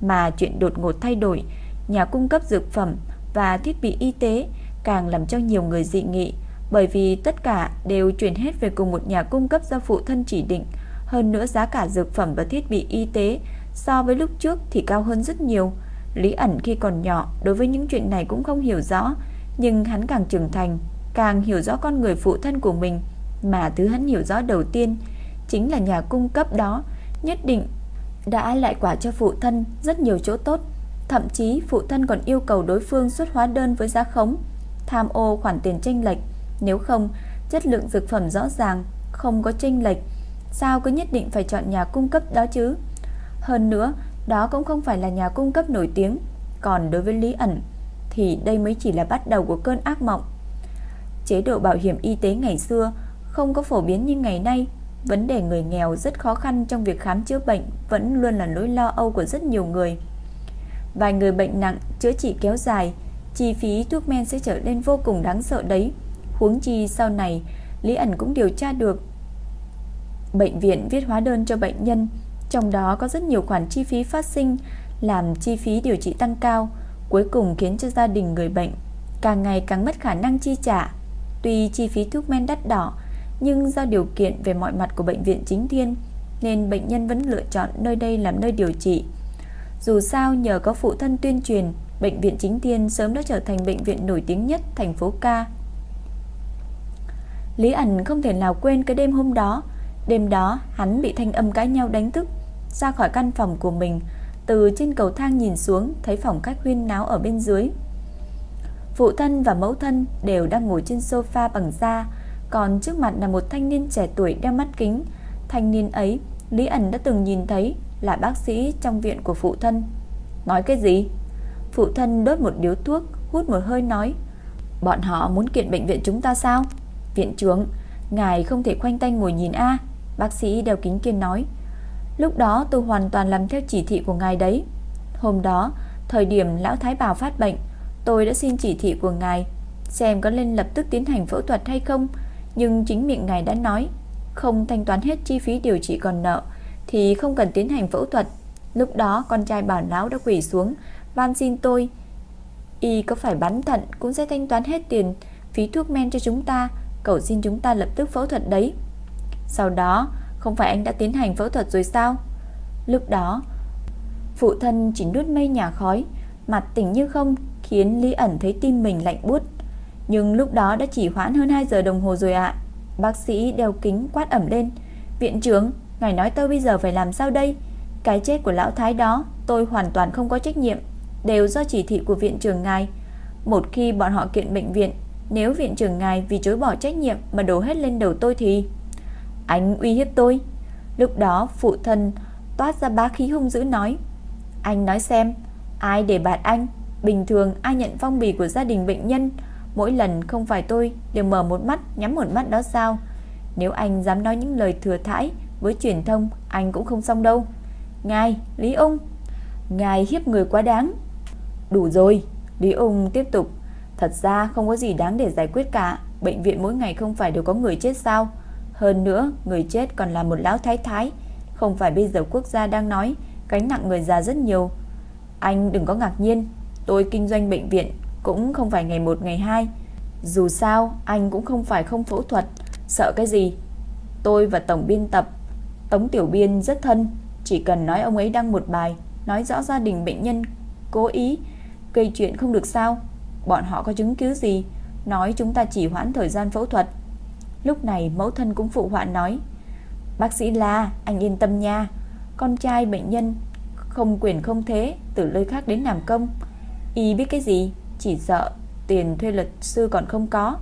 Mà chuyện đột ngột thay đổi, nhà cung cấp dược phẩm và thiết bị y tế càng làm cho nhiều người dị nghị, bởi vì tất cả đều chuyển hết về cùng một nhà cung cấp do phụ thân chỉ định. Hơn nữa giá cả dược phẩm và thiết bị y tế so với lúc trước thì cao hơn rất nhiều. Lý ẩn khi còn nhỏ đối với những chuyện này cũng không hiểu rõ, nhưng hắn càng trưởng thành, càng hiểu rõ con người phụ thân của mình, mà thứ hắn hiểu rõ đầu tiên chính là nhà cung cấp đó nhất định đã lại quả cho phụ thân rất nhiều chỗ tốt, thậm chí phụ thân còn yêu cầu đối phương xuất hóa đơn với giá khống, tham ô khoản tiền chênh lệch, nếu không chất lượng dược phẩm rõ ràng không có chênh lệch, sao cứ nhất định phải chọn nhà cung cấp đó chứ? Hơn nữa, đó cũng không phải là nhà cung cấp nổi tiếng, còn đối với Lý ẩn thì đây mới chỉ là bắt đầu của cơn ác mộng. Chế độ bảo hiểm y tế ngày xưa không có phổ biến như ngày nay, vấn đề người nghèo rất khó khăn trong việc khám chữa bệnh vẫn luôn là nỗi lo âu của rất nhiều người. Vài người bệnh nặng chữa trị kéo dài, chi phí thuốc men sẽ trở nên vô cùng đáng sợ đấy. Huống chi sau này, Lý ẩn cũng điều tra được bệnh viện viết hóa đơn cho bệnh nhân trong đó có rất nhiều khoản chi phí phát sinh làm chi phí điều trị tăng cao, cuối cùng khiến cho gia đình người bệnh càng ngày càng mất khả năng chi trả. Tuy chi phí thuốc men đắt đỏ, nhưng do điều kiện về mọi mặt của bệnh viện chính thiên nên bệnh nhân vẫn lựa chọn nơi đây làm nơi điều trị. Dù sao nhờ có phụ thân tuyên truyền, bệnh viện chính thiên sớm đã trở thành bệnh viện nổi tiếng nhất thành phố Ca. Lý ẩn không thể nào quên cái đêm hôm đó. Đêm đó hắn bị thanh âm cãi nhau đánh thức ra khỏi căn phòng của mình, từ trên cầu thang nhìn xuống thấy phòng khách huyên náo ở bên dưới. Phụ thân và mẫu thân đều đang ngồi trên sofa bằng da, còn trước mặt là một thanh niên trẻ tuổi đeo mắt kính. Thanh niên ấy, Lý ẩn đã từng nhìn thấy là bác sĩ trong viện của phụ thân. Nói cái gì? Phụ thân đốt một điếu thuốc, hút một hơi nói. Bọn họ muốn kiện bệnh viện chúng ta sao? Viện trưởng, ngài không thể khoanh tay ngồi nhìn a Bác sĩ đeo kính kia nói. Lúc đó tôi hoàn toàn làm theo chỉ thị của ngài đấy Hôm đó Thời điểm lão thái bào phát bệnh Tôi đã xin chỉ thị của ngài xem có nên lập tức tiến hành phẫu thuật hay không, nhưng chính miệng ngài đã nói không thanh toán hết chi phí điều trị còn nợ thì không cần tiến hành phẫu thuật. Lúc đó con trai bà lão đã quỳ xuống van xin tôi y có phải bắn thận cũng sẽ thanh toán hết tiền phí thuốc men cho chúng ta, cầu xin chúng ta lập tức phẫu thuật đấy. Sau đó, không phải anh đã tiến hành phẫu thuật rồi sao? Lúc đó, phụ thân chỉ nuốt mây nhà khói, mặt tỉnh như không, khiến Lý ẩn thấy tim mình lạnh buốt. Nhưng lúc đó đã chỉ hoãn hơn 2 giờ đồng hồ rồi ạ. Bác sĩ đeo kính quát ẩm lên. Viện trưởng, ngài nói tôi bây giờ phải làm sao đây? Cái chết của lão thái đó, tôi hoàn toàn không có trách nhiệm, đều do chỉ thị của viện trưởng ngài. Một khi bọn họ kiện bệnh viện, nếu viện trưởng ngài vì chối bỏ trách nhiệm mà đổ hết lên đầu tôi thì... Anh uy hiếp tôi. Lúc đó phụ thân toát ra bá khí hung dữ nói. Anh nói xem, ai để bạt anh? Bình thường ai nhận phong bì của gia đình bệnh nhân, mỗi lần không phải tôi đều mở một mắt, nhắm một mắt đó sao? Nếu anh dám nói những lời thừa thãi với truyền thông, anh cũng không xong đâu. Ngài, Lý Ung, ngài hiếp người quá đáng. Đủ rồi, Lý Ung tiếp tục. Thật ra không có gì đáng để giải quyết cả, bệnh viện mỗi ngày không phải đều có người chết sao? Hơn nữa, người chết còn là một lão thái thái, không phải bây giờ quốc gia đang nói gánh nặng người già rất nhiều. Anh đừng có ngạc nhiên, tôi kinh doanh bệnh viện cũng không phải ngày một ngày hai. Dù sao, anh cũng không phải không phẫu thuật, sợ cái gì? Tôi và tổng biên tập Tống Tiểu Biên rất thân, chỉ cần nói ông ấy đăng một bài, nói rõ gia đình bệnh nhân cố ý gây chuyện không được sao? Bọn họ có chứng cứ gì? Nói chúng ta chỉ hoãn thời gian phẫu thuật. Lúc này mẫu thân cũng phụ họa nói Bác sĩ La, anh yên tâm nha. Con trai bệnh nhân không quyền không thế Từ nơi khác đến làm công. Y biết cái gì Chỉ sợ tiền thuê luật sư còn không có.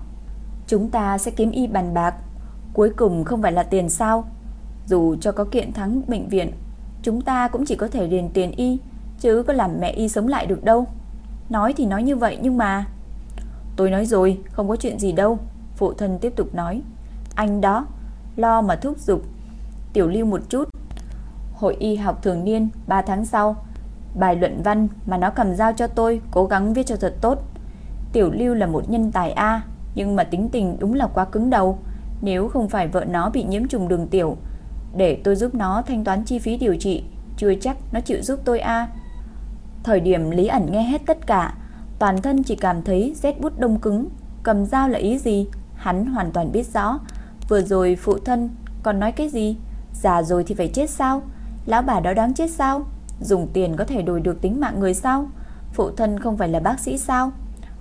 Chúng ta sẽ kiếm y bàn bạc. Cuối cùng không phải là tiền sao? Dù cho có kiện thắng bệnh viện Chúng ta cũng chỉ có thể đền tiền y Chứ có làm mẹ y sống lại được đâu. Nói thì nói như vậy nhưng mà Tôi nói rồi không có chuyện gì đâu. Phụ thân tiếp tục nói, Anh đó, Lo mà thúc giục. Tiểu lưu một chút. Hội y học thường niên 3 tháng sau, Bài luận văn mà nó cầm giao cho tôi, Cố gắng viết cho thật tốt. Tiểu lưu là một nhân tài A, Nhưng mà tính tình đúng là quá cứng đầu. Nếu không phải vợ nó bị nhiễm trùng đường tiểu, Để tôi giúp nó thanh toán chi phí điều trị, Chưa chắc nó chịu giúp tôi A. Thời điểm Lý ẩn nghe hết tất cả, Toàn thân chỉ cảm thấy rét bút đông cứng, Cầm dao là ý gì? Hắn hoàn toàn biết rõ. Vừa rồi phụ thân còn nói cái gì? Già rồi thì phải chết sao? Lão bà đó đáng chết sao? Dùng tiền có thể đổi được tính mạng người sao? Phụ thân không phải là bác sĩ sao?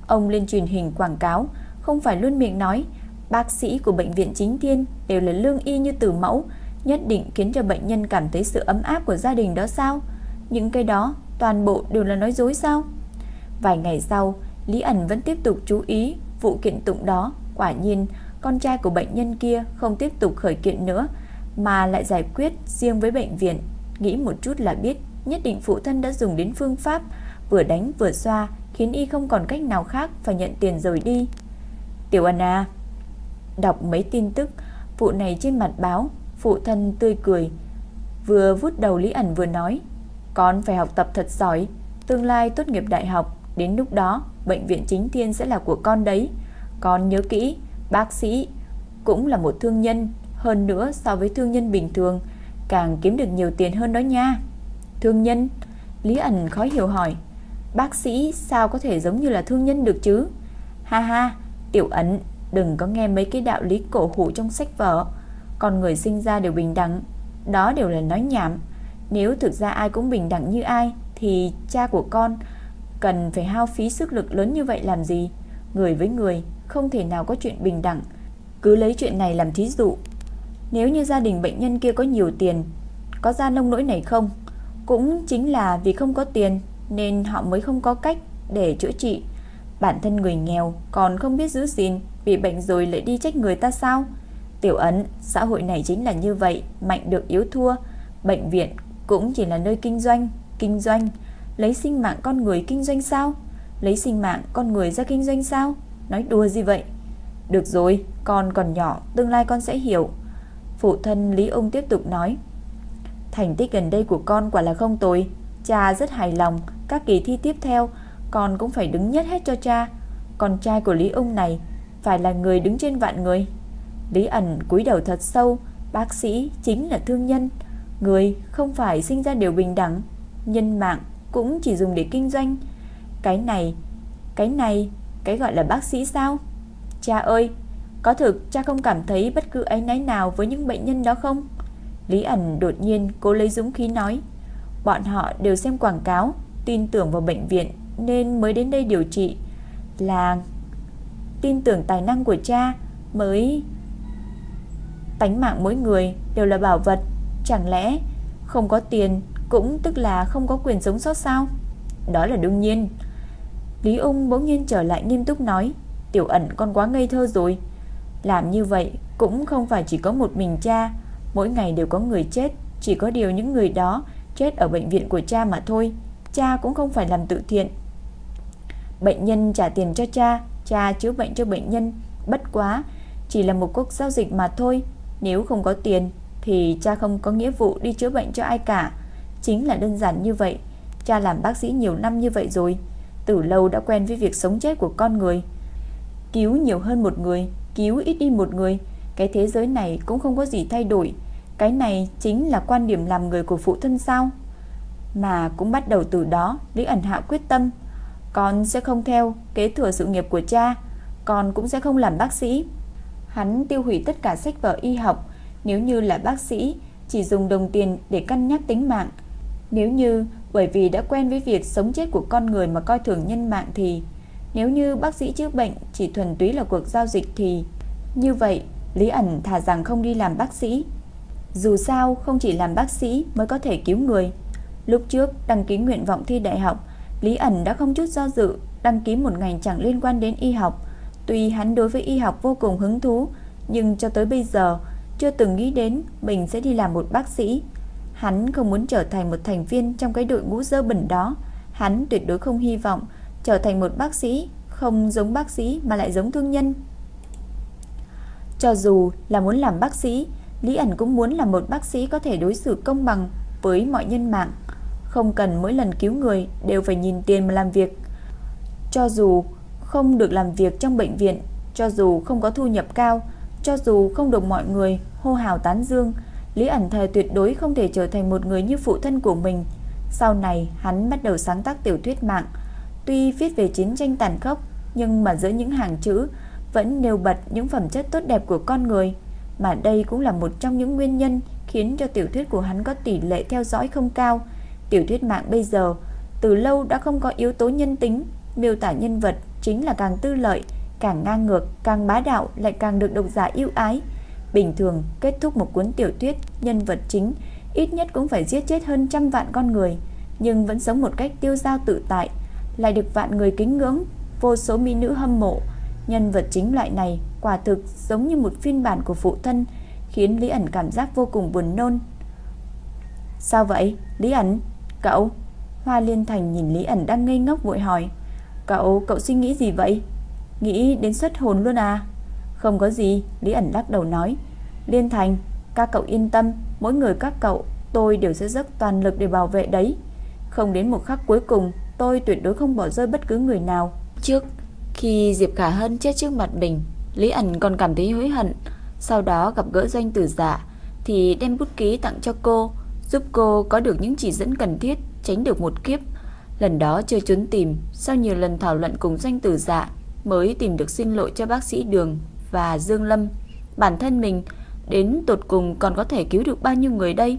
Ông lên truyền hình quảng cáo, Không phải luôn miệng nói, Bác sĩ của bệnh viện chính thiên đều là lương y như tử mẫu, Nhất định khiến cho bệnh nhân cảm thấy sự ấm áp của gia đình đó sao? Những cái đó toàn bộ đều là nói dối sao? Vài ngày sau, Lý ẩn vẫn tiếp tục chú ý vụ kiện tụng đó. Quả nhiên con trai của bệnh nhân kia không tiếp tục khởi kiện nữa mà lại giải quyết riêng với bệnh viện. Nghĩ một chút là biết nhất định phụ thân đã dùng đến phương pháp vừa đánh vừa xoa khiến y không còn cách nào khác phải nhận tiền rồi đi. Tiểu Ân à, đọc mấy tin tức vụ này trên mặt báo, phụ thân tươi cười, vừa vút đầu Lý ẩn vừa nói, con phải học tập thật giỏi, tương lai tốt nghiệp đại học, đến lúc đó bệnh viện chính thiên sẽ là của con đấy. Con nhớ kỹ, bác sĩ cũng là một thương nhân, hơn nữa so với thương nhân bình thường, càng kiếm được nhiều tiền hơn đó nha. Thương nhân? Lý ẩn khó hiểu hỏi. Bác sĩ sao có thể giống như là thương nhân được chứ? Ha ha, tiểu ẩn, đừng có nghe mấy cái đạo lý cổ hủ trong sách vở. Con người sinh ra đều bình đẳng, đó đều là nói nhảm. Nếu thực ra ai cũng bình đẳng như ai, thì cha của con cần phải hao phí sức lực lớn như vậy làm gì? Người với người không thể nào có chuyện bình đẳng. Cứ lấy chuyện này làm thí dụ. Nếu như gia đình bệnh nhân kia có nhiều tiền, có ra nông nỗi này không? Cũng chính là vì không có tiền nên họ mới không có cách để chữa trị. Bản thân người nghèo còn không biết giữ gìn, bị bệnh rồi lại đi trách người ta sao? Tiểu ấn, xã hội này chính là như vậy, mạnh được yếu thua. Bệnh viện cũng chỉ là nơi kinh doanh, kinh doanh. Lấy sinh mạng con người kinh doanh sao? Lấy sinh mạng con người ra kinh doanh sao? Nói đùa gì vậy? Được rồi, con còn nhỏ, tương lai con sẽ hiểu. Phụ thân Lý Ung tiếp tục nói. Thành tích gần đây của con quả là không tồi. Cha rất hài lòng, các kỳ thi tiếp theo con cũng phải đứng nhất hết cho cha. Con trai của Lý Ung này phải là người đứng trên vạn người. Lý ẩn cúi đầu thật sâu, bác sĩ chính là thương nhân. Người không phải sinh ra đều bình đẳng, nhân mạng cũng chỉ dùng để kinh doanh. Cái này, cái này, cái gọi là bác sĩ sao? Cha ơi, có thực cha không cảm thấy bất cứ ấy náy nào với những bệnh nhân đó không? Lý ẩn đột nhiên cố lấy dũng khí nói. Bọn họ đều xem quảng cáo, tin tưởng vào bệnh viện nên mới đến đây điều trị. Là tin tưởng tài năng của cha mới... Tánh mạng mỗi người đều là bảo vật, chẳng lẽ không có tiền cũng tức là không có quyền sống sót sao? Đó là đương nhiên. Lý ung bỗng nhiên trở lại nghiêm túc nói, tiểu ẩn con quá ngây thơ rồi. Làm như vậy cũng không phải chỉ có một mình cha, mỗi ngày đều có người chết, chỉ có điều những người đó chết ở bệnh viện của cha mà thôi. Cha cũng không phải làm tự thiện. Bệnh nhân trả tiền cho cha, cha chữa bệnh cho bệnh nhân, bất quá chỉ là một cuộc giao dịch mà thôi. Nếu không có tiền thì cha không có nghĩa vụ đi chữa bệnh cho ai cả. Chính là đơn giản như vậy. Cha làm bác sĩ nhiều năm như vậy rồi, từ lâu đã quen với việc sống chết của con người. Cứu nhiều hơn một người, cứu ít đi một người, cái thế giới này cũng không có gì thay đổi. Cái này chính là quan điểm làm người của phụ thân sao? Mà cũng bắt đầu từ đó, Lý ẩn hạ quyết tâm, con sẽ không theo kế thừa sự nghiệp của cha, con cũng sẽ không làm bác sĩ. Hắn tiêu hủy tất cả sách vở y học, nếu như là bác sĩ, chỉ dùng đồng tiền để cân nhắc tính mạng. Nếu như bởi vì đã quen với việc sống chết của con người mà coi thường nhân mạng thì nếu như bác sĩ chữa bệnh chỉ thuần túy là cuộc giao dịch thì như vậy Lý ẩn thà rằng không đi làm bác sĩ. Dù sao không chỉ làm bác sĩ mới có thể cứu người. Lúc trước đăng ký nguyện vọng thi đại học, Lý ẩn đã không chút do dự đăng ký một ngành chẳng liên quan đến y học. Tuy hắn đối với y học vô cùng hứng thú, nhưng cho tới bây giờ chưa từng nghĩ đến mình sẽ đi làm một bác sĩ. Hắn không muốn trở thành một thành viên trong cái đội ngũ dơ bẩn đó. Hắn tuyệt đối không hy vọng trở thành một bác sĩ, không giống bác sĩ mà lại giống thương nhân. Cho dù là muốn làm bác sĩ, Lý ẩn cũng muốn là một bác sĩ có thể đối xử công bằng với mọi nhân mạng, không cần mỗi lần cứu người đều phải nhìn tiền mà làm việc. Cho dù không được làm việc trong bệnh viện, cho dù không có thu nhập cao, cho dù không được mọi người hô hào tán dương, Lý ẩn thời tuyệt đối không thể trở thành một người như phụ thân của mình. Sau này, hắn bắt đầu sáng tác tiểu thuyết mạng. Tuy viết về chiến tranh tàn khốc, nhưng mà giữa những hàng chữ vẫn nêu bật những phẩm chất tốt đẹp của con người, mà đây cũng là một trong những nguyên nhân khiến cho tiểu thuyết của hắn có tỷ lệ theo dõi không cao. Tiểu thuyết mạng bây giờ từ lâu đã không có yếu tố nhân tính, miêu tả nhân vật chính là càng tư lợi, càng ngang ngược, càng bá đạo lại càng được độc giả yêu ái. Bình thường kết thúc một cuốn tiểu thuyết, nhân vật chính ít nhất cũng phải giết chết hơn trăm vạn con người, nhưng vẫn sống một cách tiêu dao tự tại, lại được vạn người kính ngưỡng, vô số mỹ nữ hâm mộ. Nhân vật chính loại này quả thực giống như một phiên bản của phụ thân, khiến Lý ẩn cảm giác vô cùng buồn nôn. Sao vậy? Lý ẩn? Cậu? Hoa Liên Thành nhìn Lý ẩn đang ngây ngốc vội hỏi. Cậu, cậu suy nghĩ gì vậy? Nghĩ đến xuất hồn luôn à? Không có gì, Lý ẩn lắc đầu nói. Liên Thành, các cậu yên tâm, mỗi người các cậu tôi đều sẽ dốc toàn lực để bảo vệ đấy. Không đến một khắc cuối cùng, tôi tuyệt đối không bỏ rơi bất cứ người nào. Trước khi Diệp Khả Hân chết trước mặt mình, Lý ẩn còn cảm thấy hối hận. Sau đó gặp gỡ doanh tử giả thì đem bút ký tặng cho cô, giúp cô có được những chỉ dẫn cần thiết, tránh được một kiếp. Lần đó chơi trốn tìm, sau nhiều lần thảo luận cùng doanh tử giả mới tìm được xin lỗi cho bác sĩ Đường và Dương Lâm. Bản thân mình đến tột cùng còn có thể cứu được bao nhiêu người đây?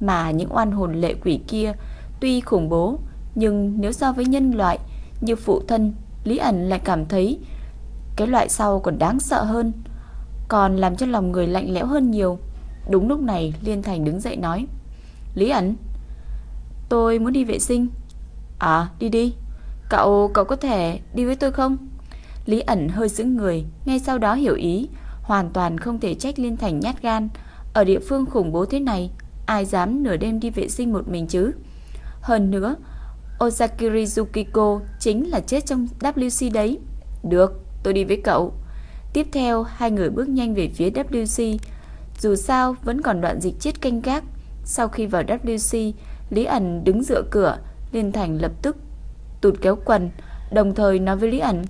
Mà những oan hồn lệ quỷ kia tuy khủng bố, nhưng nếu so với nhân loại như phụ thân, Lý ẩn lại cảm thấy cái loại sau còn đáng sợ hơn, còn làm cho lòng người lạnh lẽo hơn nhiều. Đúng lúc này, Liên Thành đứng dậy nói: "Lý ẩn, tôi muốn đi vệ sinh." "À, đi đi. Cậu cậu có thể đi với tôi không?" Lý ẩn hơi sững người, ngay sau đó hiểu ý, hoàn toàn không thể trách Liên Thành nhát gan. Ở địa phương khủng bố thế này, ai dám nửa đêm đi vệ sinh một mình chứ? Hơn nữa, Osakiri Yukiko chính là chết trong WC đấy. Được, tôi đi với cậu. Tiếp theo, hai người bước nhanh về phía WC. Dù sao, vẫn còn đoạn dịch chết canh gác. Sau khi vào WC, Lý ẩn đứng dựa cửa, Liên Thành lập tức tụt kéo quần, đồng thời nói với Lý ẩn.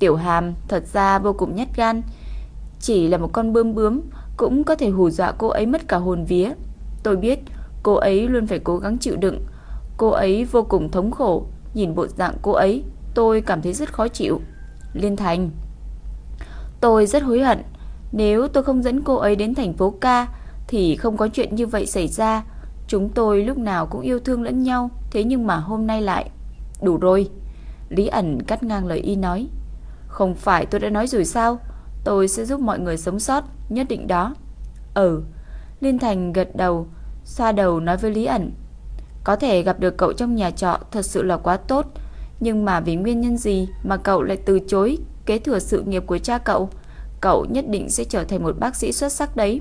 Tiểu Hàm thật ra vô cùng nhát gan, chỉ là một con bướm bướm cũng có thể hù dọa cô ấy mất cả hồn vía. Tôi biết cô ấy luôn phải cố gắng chịu đựng, cô ấy vô cùng thống khổ, nhìn bộ dạng cô ấy, tôi cảm thấy rất khó chịu. Liên Thành Tôi rất hối hận, nếu tôi không dẫn cô ấy đến thành phố ca thì không có chuyện như vậy xảy ra. Chúng tôi lúc nào cũng yêu thương lẫn nhau, thế nhưng mà hôm nay lại. Đủ rồi. Lý ẩn cắt ngang lời y nói. Không phải tôi đã nói rồi sao? Tôi sẽ giúp mọi người sống sót, nhất định đó. Ừ. Liên Thành gật đầu, xoa đầu nói với Lý ẩn. Có thể gặp được cậu trong nhà trọ thật sự là quá tốt. Nhưng mà vì nguyên nhân gì mà cậu lại từ chối kế thừa sự nghiệp của cha cậu? Cậu nhất định sẽ trở thành một bác sĩ xuất sắc đấy.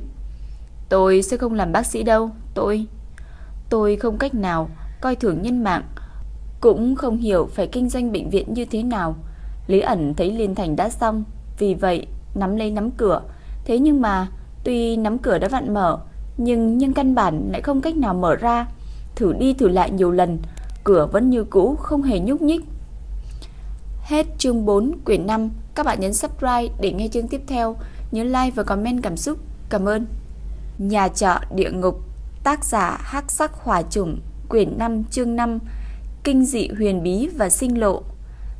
Tôi sẽ không làm bác sĩ đâu, tôi... Tôi không cách nào coi thường nhân mạng, cũng không hiểu phải kinh doanh bệnh viện như thế nào. Lý ẩn thấy Liên Thành đã xong, vì vậy nắm lấy nắm cửa. Thế nhưng mà, tuy nắm cửa đã vặn mở, nhưng nhưng căn bản lại không cách nào mở ra. Thử đi thử lại nhiều lần, cửa vẫn như cũ, không hề nhúc nhích. Hết chương 4 quyển 5, các bạn nhấn subscribe để nghe chương tiếp theo, nhớ like và comment cảm xúc. Cảm ơn. Nhà trọ địa ngục, tác giả Hắc Sắc Hỏa Trùng, quyển 5 chương 5, kinh dị huyền bí và sinh lộ.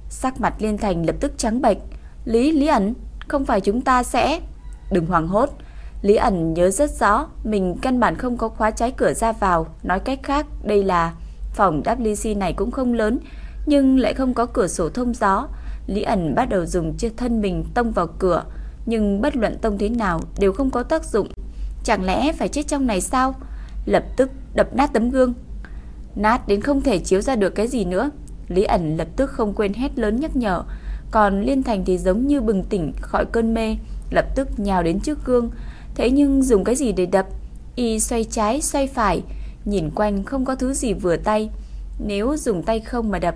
Sắc mặt Liên Thành lập tức trắng bệch, "Lý Lý ẩn, không phải chúng ta sẽ..." "Đừng hoảng hốt." Lý ẩn nhớ rất rõ, mình căn bản không có khóa trái cửa ra vào, nói cách khác, đây là phòng WC này cũng không lớn, nhưng lại không có cửa sổ thông gió. Lý ẩn bắt đầu dùng chiếc thân mình tông vào cửa, nhưng bất luận tông thế nào đều không có tác dụng. Chẳng lẽ phải chết trong này sao? Lập tức đập nát tấm gương. Nát đến không thể chiếu ra được cái gì nữa. Lý ẩn lập tức không quên hét lớn nhắc nhở. Còn Liên Thành thì giống như bừng tỉnh khỏi cơn mê, lập tức nhào đến trước gương. Thế nhưng dùng cái gì để đập? Y xoay trái, xoay phải, nhìn quanh không có thứ gì vừa tay. Nếu dùng tay không mà đập,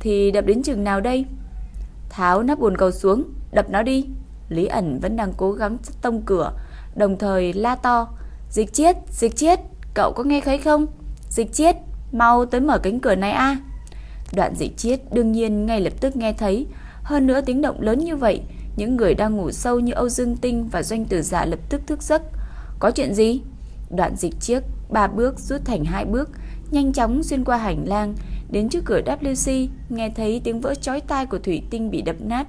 thì đập đến chừng nào đây? Tháo nắp bồn cầu xuống, đập nó đi. Lý ẩn vẫn đang cố gắng tông cửa, đồng thời la to. Dịch chiết, dịch chiết, cậu có nghe thấy không? Dịch chiết, mau tới mở cánh cửa này a. Đoạn dịch chiết đương nhiên ngay lập tức nghe thấy, hơn nữa tiếng động lớn như vậy, những người đang ngủ sâu như Âu Dương Tinh và Doanh Tử Dạ lập tức thức giấc. Có chuyện gì? Đoạn dịch chiếc ba bước rút thành hai bước, nhanh chóng xuyên qua hành lang, đến trước cửa WC, nghe thấy tiếng vỡ chói tai của thủy tinh bị đập nát.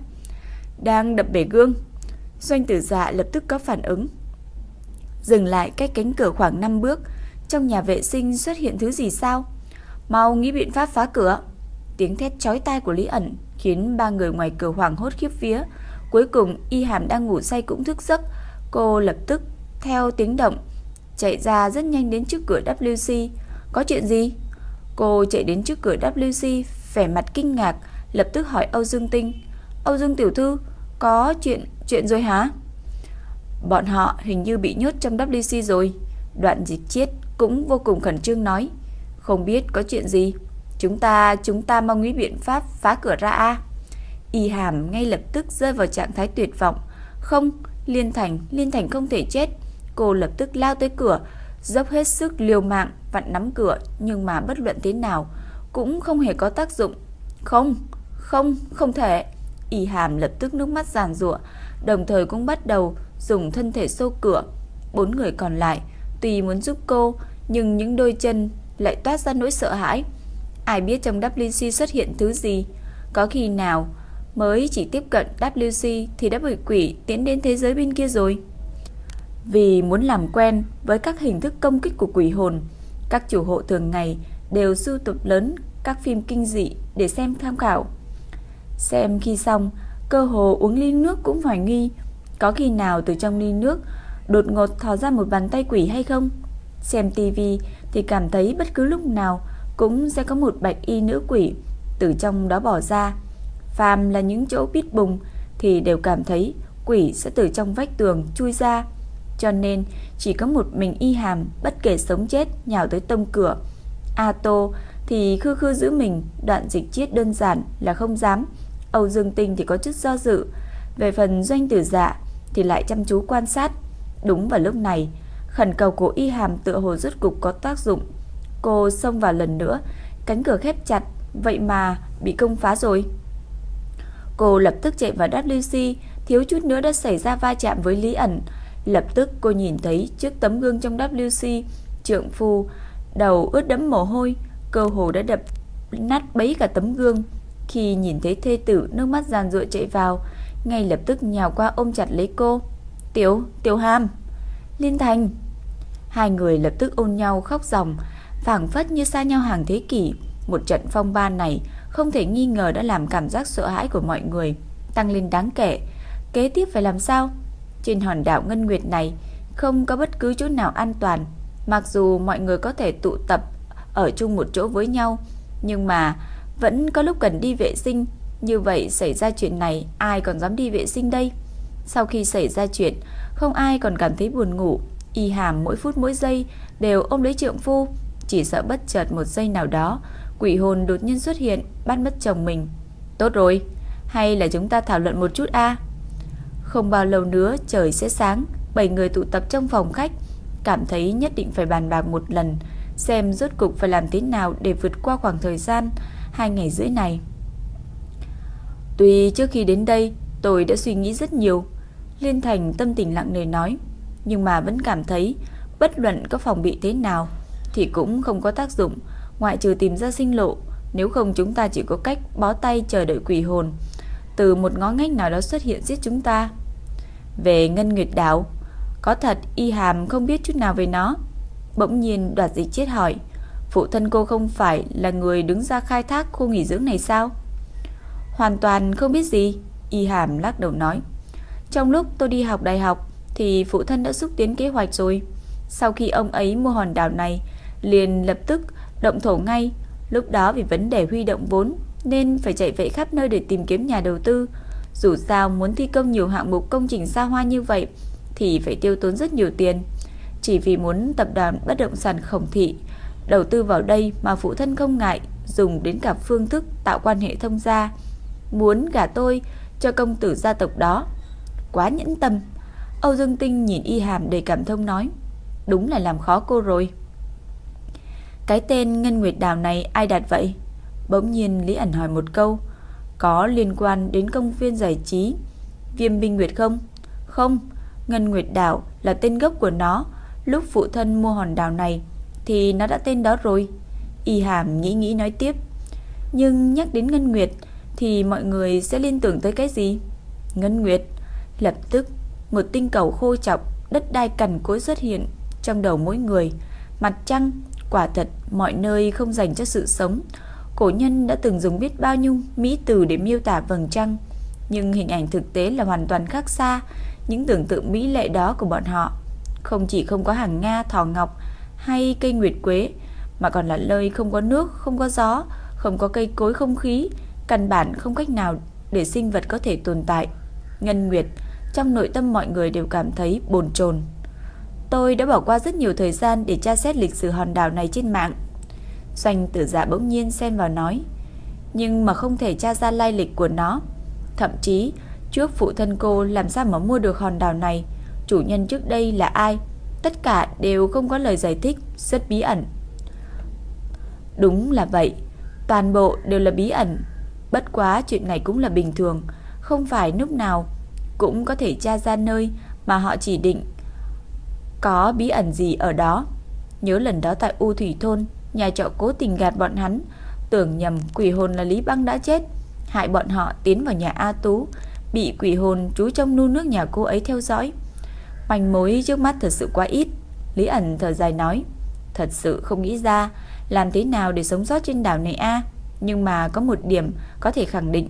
Đang đập bể gương. Doanh tử dạ lập tức có phản ứng. Dừng lại cách cánh cửa khoảng 5 bước, trong nhà vệ sinh xuất hiện thứ gì sao? Mau nghĩ biện pháp phá cửa. Tiếng thét chói tai của Lý ẩn khiến ba người ngoài cửa hoảng hốt khiếp vía. Cuối cùng Y Hàm đang ngủ say cũng thức giấc, cô lập tức theo tiếng động chạy ra rất nhanh đến trước cửa WC. Có chuyện gì? Cô chạy đến trước cửa WC, vẻ mặt kinh ngạc, lập tức hỏi Âu Dương Tinh. Âu Dương Tiểu Thư, có chuyện chuyện rồi hả? Bọn họ hình như bị nhốt trong WC rồi. Đoạn dịch chiết cũng vô cùng khẩn trương nói. Không biết có chuyện gì. Chúng ta, chúng ta mong nghĩ biện pháp phá cửa ra a Y hàm ngay lập tức rơi vào trạng thái tuyệt vọng. Không, Liên Thành, Liên Thành không thể chết. Cô lập tức lao tới cửa, dốc hết sức liều mạng vặn nắm cửa, nhưng mà bất luận thế nào cũng không hề có tác dụng. Không, không, không thể. Y Hàm lập tức nước mắt giàn giụa, đồng thời cũng bắt đầu dùng thân thể xô cửa. Bốn người còn lại tuy muốn giúp cô, nhưng những đôi chân lại toát ra nỗi sợ hãi. Ai biết trong WC xuất hiện thứ gì? Có khi nào mới chỉ tiếp cận WC thì đã bị quỷ tiến đến thế giới bên kia rồi? Vì muốn làm quen với các hình thức công kích của quỷ hồn, các chủ hộ thường ngày đều sưu tập lớn các phim kinh dị để xem tham khảo. Xem khi xong, cơ hồ uống ly nước cũng hoài nghi, có khi nào từ trong ly nước đột ngột thò ra một bàn tay quỷ hay không? Xem tivi thì cảm thấy bất cứ lúc nào cũng sẽ có một bạch y nữ quỷ từ trong đó bỏ ra. Phàm là những chỗ bít bùng thì đều cảm thấy quỷ sẽ từ trong vách tường chui ra. Cho nên chỉ có một mình y hàm bất kể sống chết nhào tới tông cửa. A Tô thì khư khư giữ mình, đoạn dịch chiết đơn giản là không dám. Âu Dương Tinh thì có chút do dự. Về phần doanh tử dạ thì lại chăm chú quan sát. Đúng vào lúc này, khẩn cầu của y hàm tựa hồ rốt cục có tác dụng. Cô xông vào lần nữa, cánh cửa khép chặt, vậy mà bị công phá rồi. Cô lập tức chạy vào WC, thiếu chút nữa đã xảy ra va chạm với Lý ẩn. Lập tức cô nhìn thấy trước tấm gương trong WC, trượng phu, đầu ướt đẫm mồ hôi, cơ hồ đã đập nát bấy cả tấm gương. Khi nhìn thấy thê tử nước mắt giàn ruộng chạy vào, ngay lập tức nhào qua ôm chặt lấy cô. Tiểu, Tiểu Hàm, Liên Thành. Hai người lập tức ôn nhau khóc ròng, phảng phất như xa nhau hàng thế kỷ. Một trận phong ba này không thể nghi ngờ đã làm cảm giác sợ hãi của mọi người tăng lên đáng kể. Kế tiếp phải làm sao? Trên hòn đảo Ngân Nguyệt này không có bất cứ chỗ nào an toàn. Mặc dù mọi người có thể tụ tập ở chung một chỗ với nhau, nhưng mà vẫn có lúc cần đi vệ sinh. Như vậy xảy ra chuyện này, ai còn dám đi vệ sinh đây? Sau khi xảy ra chuyện, không ai còn cảm thấy buồn ngủ. Y hàm mỗi phút mỗi giây đều ôm lấy trượng phu. Chỉ sợ bất chợt một giây nào đó, quỷ hồn đột nhiên xuất hiện, bắt mất chồng mình. Tốt rồi, hay là chúng ta thảo luận một chút a Không bao lâu nữa trời sẽ sáng, bảy người tụ tập trong phòng khách, cảm thấy nhất định phải bàn bạc một lần, xem rốt cục phải làm thế nào để vượt qua khoảng thời gian hai ngày rưỡi này. Tuy trước khi đến đây, tôi đã suy nghĩ rất nhiều, Liên Thành tâm tình lặng nề nói, nhưng mà vẫn cảm thấy bất luận có phòng bị thế nào thì cũng không có tác dụng, ngoại trừ tìm ra sinh lộ, nếu không chúng ta chỉ có cách bó tay chờ đợi quỷ hồn từ một ngõ ngách nào đó xuất hiện giết chúng ta. Về Ngân Nguyệt Đảo, có thật Y Hàm không biết chút nào về nó. Bỗng nhiên đoạt dịch chết hỏi, phụ thân cô không phải là người đứng ra khai thác khu nghỉ dưỡng này sao? Hoàn toàn không biết gì, Y Hàm lắc đầu nói. Trong lúc tôi đi học đại học thì phụ thân đã xúc tiến kế hoạch rồi. Sau khi ông ấy mua hòn đảo này, liền lập tức động thổ ngay. Lúc đó vì vấn đề huy động vốn nên phải chạy vậy khắp nơi để tìm kiếm nhà đầu tư. Dù sao muốn thi công nhiều hạng mục công trình xa hoa như vậy thì phải tiêu tốn rất nhiều tiền. Chỉ vì muốn tập đoàn bất động sản khổng thị đầu tư vào đây mà phụ thân không ngại dùng đến cả phương thức tạo quan hệ thông gia. Muốn gả tôi cho công tử gia tộc đó. Quá nhẫn tâm. Âu Dương Tinh nhìn Y Hàm đầy cảm thông nói. Đúng là làm khó cô rồi. Cái tên Ngân Nguyệt Đào này ai đặt vậy? Bỗng nhiên Lý ẩn hỏi một câu. Có liên quan đến công viên giải trí Viêm Binh Nguyệt không? Không, Ngân Nguyệt Đảo là tên gốc của nó. Lúc phụ thân mua hòn đảo này thì nó đã tên đó rồi. Y Hàm nghĩ nghĩ nói tiếp. Nhưng nhắc đến Ngân Nguyệt thì mọi người sẽ liên tưởng tới cái gì? Ngân Nguyệt. Lập tức, một tinh cầu khô chọc, đất đai cằn cối xuất hiện trong đầu mỗi người. Mặt trăng, quả thật mọi nơi không dành cho sự sống. Cổ nhân đã từng dùng biết bao nhiêu mỹ từ để miêu tả vầng trăng, nhưng hình ảnh thực tế là hoàn toàn khác xa những tưởng tượng mỹ lệ đó của bọn họ. Không chỉ không có hàng Nga, thỏ ngọc hay cây nguyệt quế, mà còn là nơi không có nước, không có gió, không có cây cối không khí, căn bản không cách nào để sinh vật có thể tồn tại. Ngân Nguyệt, trong nội tâm mọi người đều cảm thấy bồn chồn. Tôi đã bỏ qua rất nhiều thời gian để tra xét lịch sử hòn đảo này trên mạng. Doanh tử giả bỗng nhiên xen vào nói, nhưng mà không thể tra ra lai lịch của nó. Thậm chí, trước phụ thân cô làm sao mà mua được hòn đảo này, chủ nhân trước đây là ai, tất cả đều không có lời giải thích, rất bí ẩn. Đúng là vậy, toàn bộ đều là bí ẩn. Bất quá chuyện này cũng là bình thường, không phải lúc nào cũng có thể tra ra nơi mà họ chỉ định có bí ẩn gì ở đó. Nhớ lần đó tại U Thủy Thôn, nhà trọ cố tình gạt bọn hắn, tưởng nhầm quỷ hồn là Lý Băng đã chết, hại bọn họ tiến vào nhà A Tú, bị quỷ hồn trú trong nu nước nhà cô ấy theo dõi. Manh mối trước mắt thật sự quá ít. Lý ẩn thở dài nói, thật sự không nghĩ ra làm thế nào để sống sót trên đảo này a Nhưng mà có một điểm có thể khẳng định.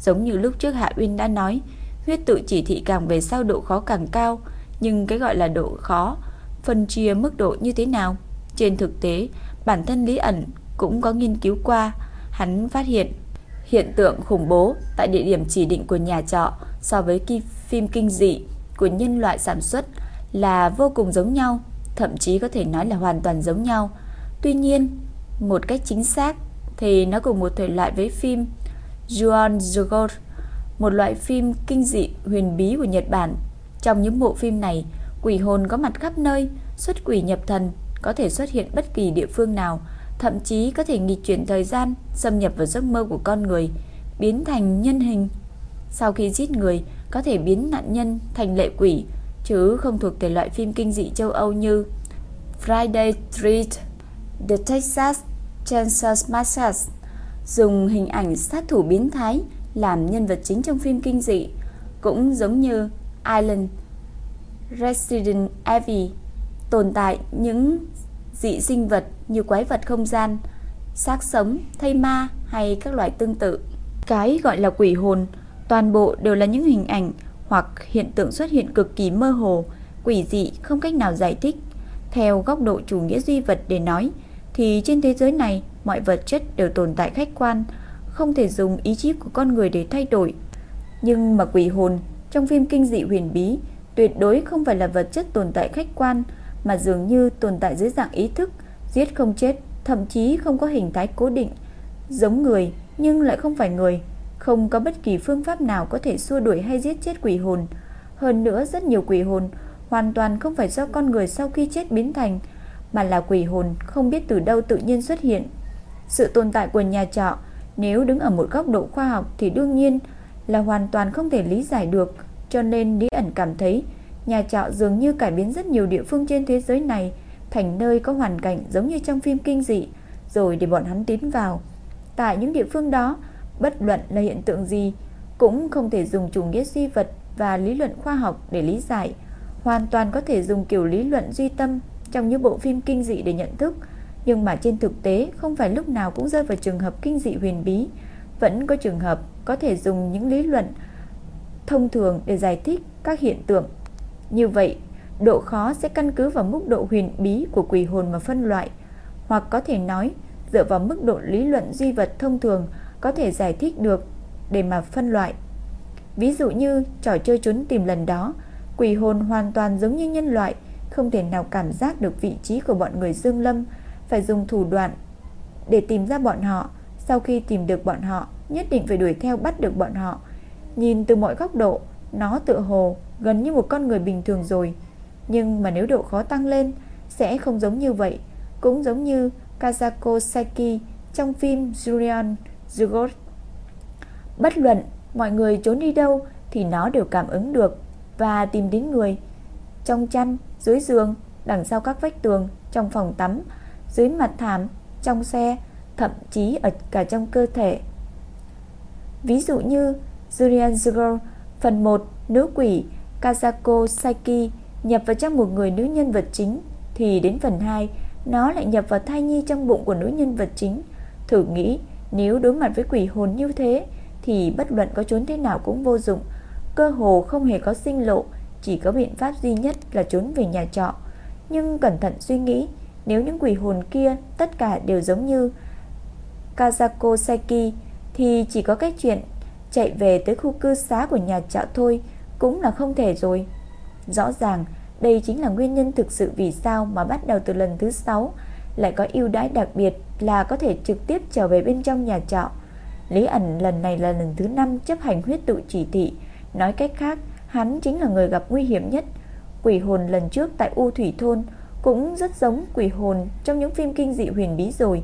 Giống như lúc trước Hạ Uyên đã nói, huyết tự chỉ thị càng về sau độ khó càng cao, nhưng cái gọi là độ khó, phân chia mức độ như thế nào? Trên thực tế, bản thân Lý ẩn cũng có nghiên cứu qua, hắn phát hiện hiện tượng khủng bố tại địa điểm chỉ định của nhà trọ so với phim kinh dị của nhân loại sản xuất là vô cùng giống nhau, thậm chí có thể nói là hoàn toàn giống nhau. Tuy nhiên, một cách chính xác thì nó cùng một thể loại với phim Juan Jogor, một loại phim kinh dị huyền bí của Nhật Bản. Trong những bộ phim này, quỷ hồn có mặt khắp nơi, xuất quỷ nhập thần, có thể xuất hiện bất kỳ địa phương nào, thậm chí có thể nghịch chuyển thời gian, xâm nhập vào giấc mơ của con người, biến thành nhân hình. Sau khi giết người, có thể biến nạn nhân thành lệ quỷ, chứ không thuộc thể loại phim kinh dị châu Âu như Friday Street, The Texas Chainsaw Massacre, dùng hình ảnh sát thủ biến thái làm nhân vật chính trong phim kinh dị, cũng giống như Island, Resident evie tồn tại những dị sinh vật như quái vật không gian, xác sống, thây ma hay các loại tương tự. Cái gọi là quỷ hồn, toàn bộ đều là những hình ảnh hoặc hiện tượng xuất hiện cực kỳ mơ hồ, quỷ dị không cách nào giải thích. Theo góc độ chủ nghĩa duy vật để nói, thì trên thế giới này mọi vật chất đều tồn tại khách quan, không thể dùng ý chí của con người để thay đổi. Nhưng mà quỷ hồn trong phim kinh dị huyền bí tuyệt đối không phải là vật chất tồn tại khách quan, mà dường như tồn tại dưới dạng ý thức, giết không chết, thậm chí không có hình thái cố định, giống người nhưng lại không phải người, không có bất kỳ phương pháp nào có thể xua đuổi hay giết chết quỷ hồn. Hơn nữa rất nhiều quỷ hồn hoàn toàn không phải do con người sau khi chết biến thành, mà là quỷ hồn không biết từ đâu tự nhiên xuất hiện. Sự tồn tại của nhà trọ nếu đứng ở một góc độ khoa học thì đương nhiên là hoàn toàn không thể lý giải được, cho nên Lý ẩn cảm thấy nhà trọ dường như cải biến rất nhiều địa phương trên thế giới này thành nơi có hoàn cảnh giống như trong phim kinh dị, rồi để bọn hắn tiến vào. Tại những địa phương đó, bất luận là hiện tượng gì cũng không thể dùng chủ nghĩa duy vật và lý luận khoa học để lý giải, hoàn toàn có thể dùng kiểu lý luận duy tâm trong những bộ phim kinh dị để nhận thức, nhưng mà trên thực tế không phải lúc nào cũng rơi vào trường hợp kinh dị huyền bí, vẫn có trường hợp có thể dùng những lý luận thông thường để giải thích các hiện tượng. Như vậy, độ khó sẽ căn cứ vào mức độ huyền bí của quỷ hồn mà phân loại, hoặc có thể nói dựa vào mức độ lý luận duy vật thông thường có thể giải thích được để mà phân loại. Ví dụ như trò chơi trốn tìm lần đó, quỷ hồn hoàn toàn giống như nhân loại, không thể nào cảm giác được vị trí của bọn người Dương Lâm, phải dùng thủ đoạn để tìm ra bọn họ. Sau khi tìm được bọn họ, nhất định phải đuổi theo bắt được bọn họ. Nhìn từ mọi góc độ, nó tự hồ gần như một con người bình thường rồi. Nhưng mà nếu độ khó tăng lên, sẽ không giống như vậy. Cũng giống như Kazako Saiki trong phim Julian Zugot. Bất luận mọi người trốn đi đâu thì nó đều cảm ứng được và tìm đến người. Trong chăn, dưới giường, đằng sau các vách tường, trong phòng tắm, dưới mặt thảm, trong xe, thậm chí ở cả trong cơ thể. Ví dụ như Julian Zugot phần 1 Nữ quỷ Kazako Saiki nhập vào trong một người nữ nhân vật chính thì đến phần 2 nó lại nhập vào thai nhi trong bụng của nữ nhân vật chính. Thử nghĩ, nếu đối mặt với quỷ hồn như thế thì bất luận có trốn thế nào cũng vô dụng, cơ hồ không hề có sinh lộ, chỉ có biện pháp duy nhất là trốn về nhà trọ. Nhưng cẩn thận suy nghĩ, nếu những quỷ hồn kia tất cả đều giống như Kazako Saiki thì chỉ có cách chuyện chạy về tới khu cư xá của nhà trọ thôi cũng là không thể rồi. Rõ ràng đây chính là nguyên nhân thực sự vì sao mà bắt đầu từ lần thứ 6 lại có ưu đãi đặc biệt là có thể trực tiếp trở về bên trong nhà trọ. Lý ẩn lần này là lần thứ 5 chấp hành huyết tụ chỉ thị, nói cách khác, hắn chính là người gặp nguy hiểm nhất. Quỷ hồn lần trước tại U Thủy thôn cũng rất giống quỷ hồn trong những phim kinh dị huyền bí rồi,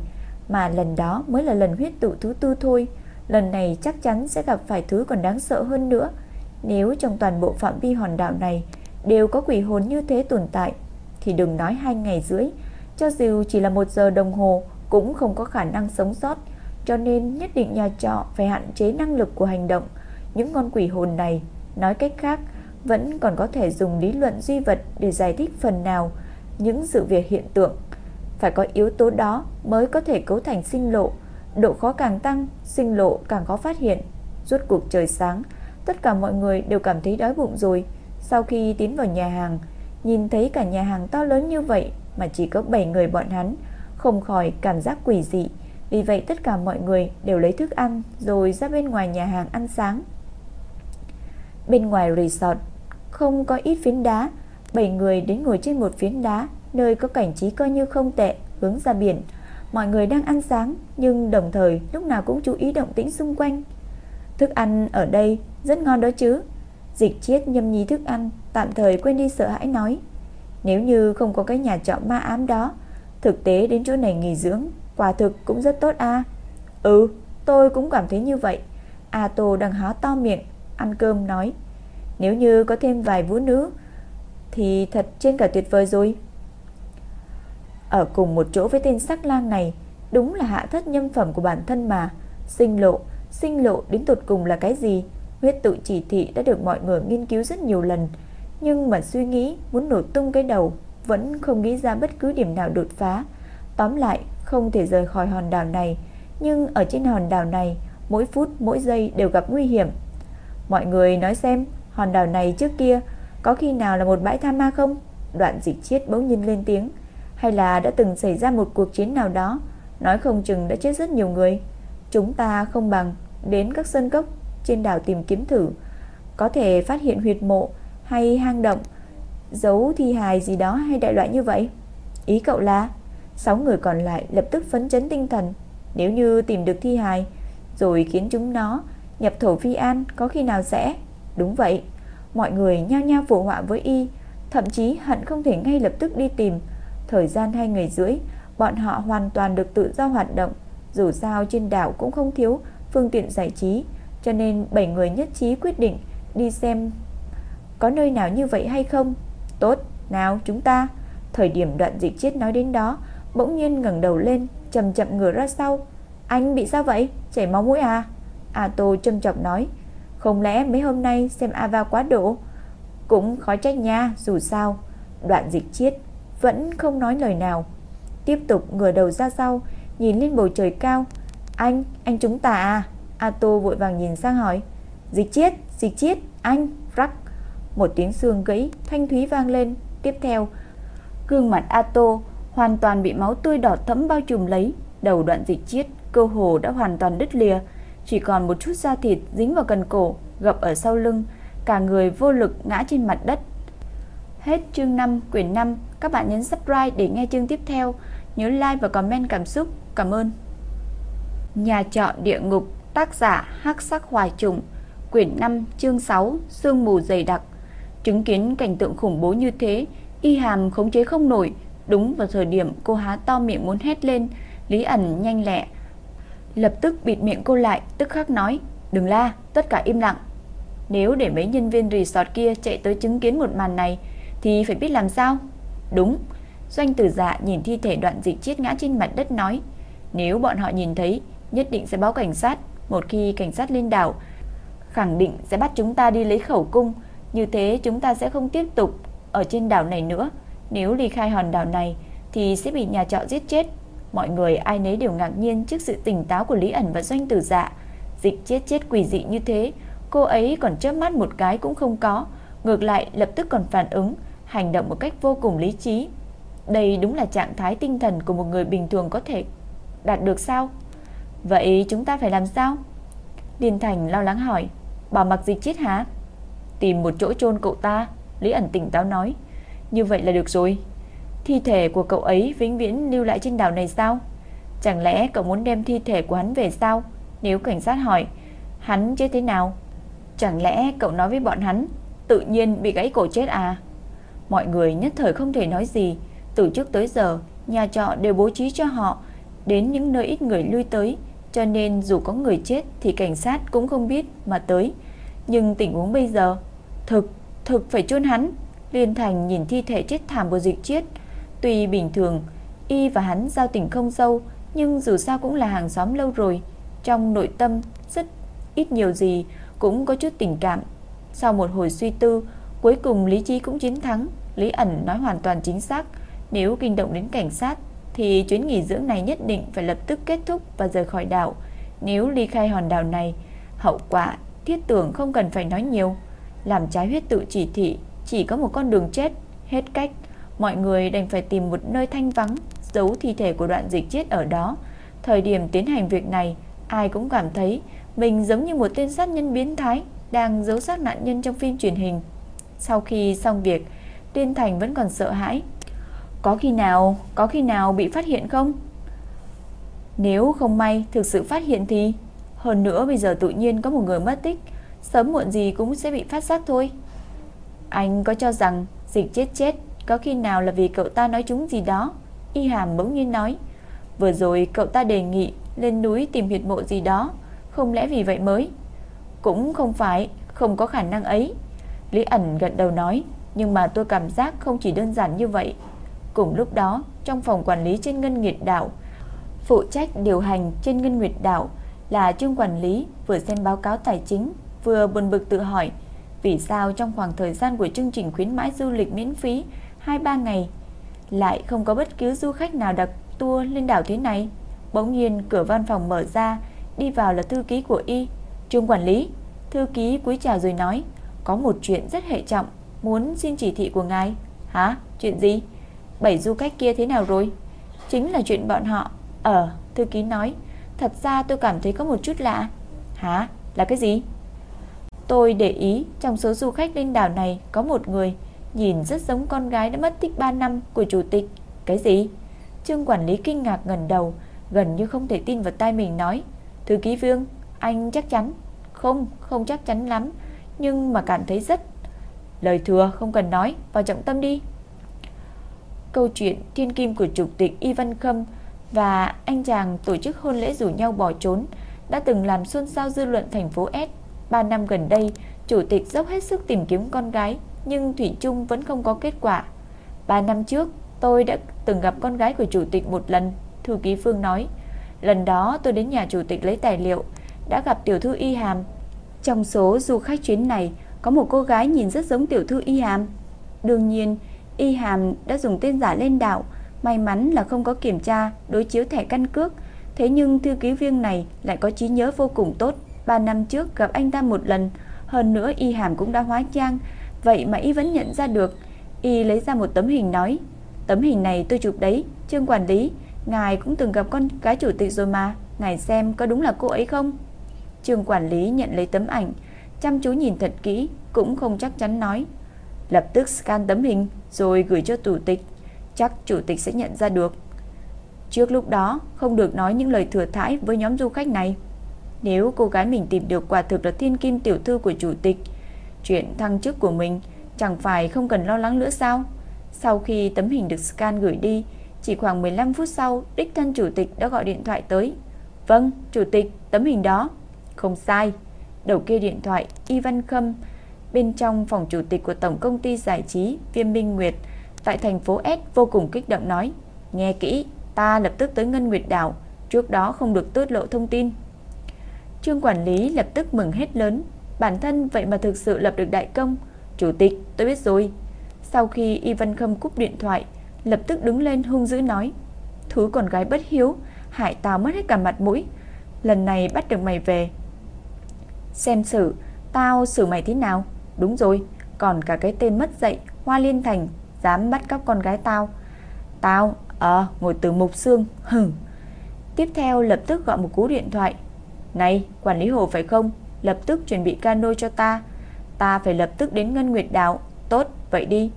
mà lần đó mới là lần huyết tụ thứ tư thôi. Lần này chắc chắn sẽ gặp phải thứ còn đáng sợ hơn nữa. Nếu trong toàn bộ phạm vi hòn đảo này đều có quỷ hồn như thế tồn tại thì đừng nói hai ngày rưỡi, cho dù chỉ là một giờ đồng hồ cũng không có khả năng sống sót, cho nên nhất định nhà trọ phải hạn chế năng lực của hành động. Những con quỷ hồn này, nói cách khác, vẫn còn có thể dùng lý luận duy vật để giải thích phần nào những sự việc hiện tượng. Phải có yếu tố đó mới có thể cấu thành sinh lộ, độ khó càng tăng, sinh lộ càng khó phát hiện. Rốt cuộc trời sáng, tất cả mọi người đều cảm thấy đói bụng rồi. Sau khi tiến vào nhà hàng, nhìn thấy cả nhà hàng to lớn như vậy mà chỉ có 7 người bọn hắn, không khỏi cảm giác quỷ dị. Vì vậy tất cả mọi người đều lấy thức ăn rồi ra bên ngoài nhà hàng ăn sáng. Bên ngoài resort không có ít phiến đá, 7 người đến ngồi trên một phiến đá, nơi có cảnh trí coi như không tệ, hướng ra biển. Mọi người đang ăn sáng nhưng đồng thời lúc nào cũng chú ý động tĩnh xung quanh. Thức ăn ở đây rất ngon đó chứ. Dịch chiết nhâm nhi thức ăn Tạm thời quên đi sợ hãi nói Nếu như không có cái nhà trọ ma ám đó Thực tế đến chỗ này nghỉ dưỡng Quả thực cũng rất tốt a Ừ, tôi cũng cảm thấy như vậy. A Tô đang há to miệng, ăn cơm nói. Nếu như có thêm vài vũ nữ thì thật trên cả tuyệt vời rồi. Ở cùng một chỗ với tên sắc lang này, đúng là hạ thất nhân phẩm của bản thân mà. Sinh lộ, sinh lộ đến tột cùng là cái gì? Huyết tự chỉ thị đã được mọi người nghiên cứu rất nhiều lần, nhưng mà suy nghĩ muốn nổ tung cái đầu vẫn không nghĩ ra bất cứ điểm nào đột phá. Tóm lại, không thể rời khỏi hòn đảo này, nhưng ở trên hòn đảo này, mỗi phút mỗi giây đều gặp nguy hiểm. Mọi người nói xem, hòn đảo này trước kia có khi nào là một bãi tha ma không? Đoạn dịch chiết bỗng nhiên lên tiếng. Hay là đã từng xảy ra một cuộc chiến nào đó, nói không chừng đã chết rất nhiều người. Chúng ta không bằng đến các sơn cốc trên đảo tìm kiếm thử, có thể phát hiện huyệt mộ hay hang động, giấu thi hài gì đó hay đại loại như vậy. Ý cậu là, sáu người còn lại lập tức phấn chấn tinh thần, nếu như tìm được thi hài rồi khiến chúng nó nhập thổ phi an có khi nào sẽ? Đúng vậy, mọi người nhao nhao phụ họa với y, thậm chí hận không thể ngay lập tức đi tìm. Thời gian hai ngày rưỡi, bọn họ hoàn toàn được tự do hoạt động, dù sao trên đảo cũng không thiếu phương tiện giải trí, cho nên bảy người nhất trí quyết định đi xem có nơi nào như vậy hay không. Tốt, nào chúng ta. Thời điểm đoạn dịch chết nói đến đó, bỗng nhiên ngẩng đầu lên, chậm chậm ngửa ra sau. Anh bị sao vậy? Chảy máu mũi à? A Tô châm chọc nói. Không lẽ mấy hôm nay xem Ava quá độ? Cũng khó trách nha, dù sao. Đoạn dịch chiết vẫn không nói lời nào. Tiếp tục ngửa đầu ra sau, nhìn lên bầu trời cao. Anh, anh chúng ta à? A Tô vội vàng nhìn sang hỏi. Dịch chiết, dịch chiết, anh, rắc. Một tiếng xương gãy thanh thúy vang lên. Tiếp theo, gương mặt A Tô hoàn toàn bị máu tươi đỏ thẫm bao trùm lấy. Đầu đoạn dịch chiết cơ hồ đã hoàn toàn đứt lìa, chỉ còn một chút da thịt dính vào cần cổ, gập ở sau lưng, cả người vô lực ngã trên mặt đất. Hết chương 5 quyển 5, các bạn nhấn subscribe để nghe chương tiếp theo, nhớ like và comment cảm xúc. Cảm ơn. Nhà trọ địa ngục, tác giả Hắc Sắc Hoài Trùng, quyển 5, chương 6, sương mù dày đặc. Chứng kiến cảnh tượng khủng bố như thế, Y Hàm khống chế không nổi, đúng vào thời điểm cô há to miệng muốn hét lên, Lý ẩn nhanh lẹ lập tức bịt miệng cô lại, tức khắc nói, đừng la, tất cả im lặng. Nếu để mấy nhân viên resort kia chạy tới chứng kiến một màn này, thì phải biết làm sao? Đúng, doanh tử dạ nhìn thi thể đoạn dịch chết ngã trên mặt đất nói, nếu bọn họ nhìn thấy, nhất định sẽ báo cảnh sát, một khi cảnh sát lên đảo, khẳng định sẽ bắt chúng ta đi lấy khẩu cung, như thế chúng ta sẽ không tiếp tục ở trên đảo này nữa. Nếu ly khai hòn đảo này thì sẽ bị nhà trọ giết chết. Mọi người ai nấy đều ngạc nhiên trước sự tỉnh táo của Lý ẩn và doanh tử dạ. Dịch chết chết quỷ dị như thế, cô ấy còn chớp mắt một cái cũng không có, ngược lại lập tức còn phản ứng, hành động một cách vô cùng lý trí. Đây đúng là trạng thái tinh thần của một người bình thường có thể đạt được sao? Vậy chúng ta phải làm sao? điền Thành lo lắng hỏi, bảo mặc dịch chết hả? Tìm một chỗ chôn cậu ta, Lý ẩn tỉnh táo nói. Như vậy là được rồi. Thi thể của cậu ấy vĩnh viễn lưu lại trên đảo này sao? Chẳng lẽ cậu muốn đem thi thể của hắn về sao? Nếu cảnh sát hỏi, hắn chết thế nào? Chẳng lẽ cậu nói với bọn hắn, tự nhiên bị gãy cổ chết à? Mọi người nhất thời không thể nói gì. Từ trước tới giờ, nhà trọ đều bố trí cho họ đến những nơi ít người lui tới. Cho nên dù có người chết thì cảnh sát cũng không biết mà tới. Nhưng tình huống bây giờ, thực, thực phải chôn hắn. Liên Thành nhìn thi thể chết thảm của dịch chiết, Tuy bình thường Y và hắn giao tình không sâu Nhưng dù sao cũng là hàng xóm lâu rồi Trong nội tâm rất ít nhiều gì Cũng có chút tình cảm Sau một hồi suy tư Cuối cùng, lý trí cũng chiến thắng. Lý ẩn nói hoàn toàn chính xác, Nếu kinh động đến cảnh sát, Thì chuyến nghỉ dưỡng này nhất định phải lập tức kết thúc Và rời khỏi đảo. Nếu ly khai hòn đảo này, Hậu quả, thiết tưởng không cần phải nói nhiều. Làm trái huyết tự chỉ thị, Chỉ có một con đường chết, Hết cách. Mọi người đành phải tìm một nơi thanh vắng, Giấu thi thể của đoạn dịch chết ở đó. Thời điểm tiến hành việc này, Ai cũng cảm thấy Mình giống như một tên sát nhân biến thái, Đang giấu xác nạn nhân trong phim truyền hình. Sau khi xong việc Tiên Thành vẫn còn sợ hãi. Có khi nào Có khi nào bị phát hiện không? Nếu không may thực sự phát hiện thì Hơn nữa bây giờ tự nhiên có một người mất tích Sớm muộn gì cũng sẽ bị phát giác thôi. Anh có cho rằng Dịch chết chết có khi nào là vì cậu ta nói chúng gì đó? Y Hàm bỗng nhiên nói. Vừa rồi cậu ta đề nghị lên núi tìm huyệt mộ gì đó, không lẽ vì vậy mới? Cũng không phải, không có khả năng ấy. Lý ẩn gật đầu nói, nhưng mà tôi cảm giác không chỉ đơn giản như vậy. Cùng lúc đó, trong phòng quản lý trên Ngân Nguyệt đảo, phụ trách điều hành trên Ngân Nguyệt đảo là chương quản lý vừa xem báo cáo tài chính, vừa buồn bực tự hỏi vì sao trong khoảng thời gian của chương trình khuyến mãi du lịch miễn phí 2-3 ngày lại không có bất cứ du khách nào đặt tour lên đảo thế này. Bỗng nhiên cửa văn phòng mở ra, đi vào là thư ký của y, Trung quản lý. Thư ký cúi chào rồi nói, có một chuyện rất hệ trọng, muốn xin chỉ thị của ngài. Hả? Chuyện gì? Bảy du khách kia thế nào rồi? Chính là chuyện bọn họ. Ờ, thư ký nói, thật ra tôi cảm thấy có một chút lạ. Hả? Là cái gì? Tôi để ý trong số du khách lên đảo này có một người nhìn rất giống con gái đã mất tích 3 năm của chủ tịch. Cái gì? Trương quản lý kinh ngạc ngần đầu, gần như không thể tin vào tai mình nói. Thư ký Vương, anh chắc chắn? Không, không chắc chắn lắm, nhưng mà cảm thấy rất... Lời thừa không cần nói, vào trọng tâm đi. Câu chuyện thiên kim của chủ tịch Ivan Khâm và anh chàng tổ chức hôn lễ rủ nhau bỏ trốn đã từng làm xôn xao dư luận thành phố S. 3 năm gần đây, chủ tịch dốc hết sức tìm kiếm con gái, nhưng Thủy chung vẫn không có kết quả. 3 năm trước, tôi đã từng gặp con gái của chủ tịch một lần, thư ký Phương nói. Lần đó tôi đến nhà chủ tịch lấy tài liệu, đã gặp tiểu thư Y Hàm. Trong số du khách chuyến này, có một cô gái nhìn rất giống tiểu thư Y Hàm. Đương nhiên, Y Hàm đã dùng tên giả lên đảo, may mắn là không có kiểm tra đối chiếu thẻ căn cước, thế nhưng thư ký viên này lại có trí nhớ vô cùng tốt. 3 năm trước gặp anh ta một lần, hơn nữa Y Hàm cũng đã hóa trang, vậy mà Y vẫn nhận ra được. Y lấy ra một tấm hình nói, tấm hình này tôi chụp đấy, Trương quản lý, ngài cũng từng gặp con cái chủ tịch rồi mà, ngài xem có đúng là cô ấy không? Trường quản lý nhận lấy tấm ảnh, chăm chú nhìn thật kỹ, cũng không chắc chắn nói. Lập tức scan tấm hình rồi gửi cho chủ tịch, chắc chủ tịch sẽ nhận ra được. Trước lúc đó, không được nói những lời thừa thãi với nhóm du khách này. Nếu cô gái mình tìm được quả thực là thiên kim tiểu thư của chủ tịch, chuyện thăng chức của mình chẳng phải không cần lo lắng nữa sao? Sau khi tấm hình được scan gửi đi, chỉ khoảng 15 phút sau, đích thân chủ tịch đã gọi điện thoại tới. Vâng, chủ tịch, tấm hình đó. Không sai. Đầu kia điện thoại, Ivan Khâm, bên trong phòng chủ tịch của Tổng công ty giải trí Viêm Minh Nguyệt, tại thành phố S vô cùng kích động nói. Nghe kỹ, ta lập tức tới Ngân Nguyệt Đảo, trước đó không được tiết lộ thông tin. Trương quản lý lập tức mừng hết lớn, bản thân vậy mà thực sự lập được đại công. Chủ tịch, tôi biết rồi. Sau khi Ivan Khâm cúp điện thoại, lập tức đứng lên hung dữ nói: "Thứ con gái bất hiếu, hại tao mất hết cả mặt mũi. Lần này bắt được mày về, xem xử tao xử mày thế nào? Đúng rồi, còn cả cái tên mất dạy Hoa Liên Thành dám bắt cóc con gái tao. Tao, ờ, ngồi từ mục xương, hừ." Tiếp theo lập tức gọi một cú điện thoại này, quản lý hồ phải không? Lập tức chuẩn bị cano cho ta. Ta phải lập tức đến Ngân Nguyệt Đảo. Tốt, vậy đi.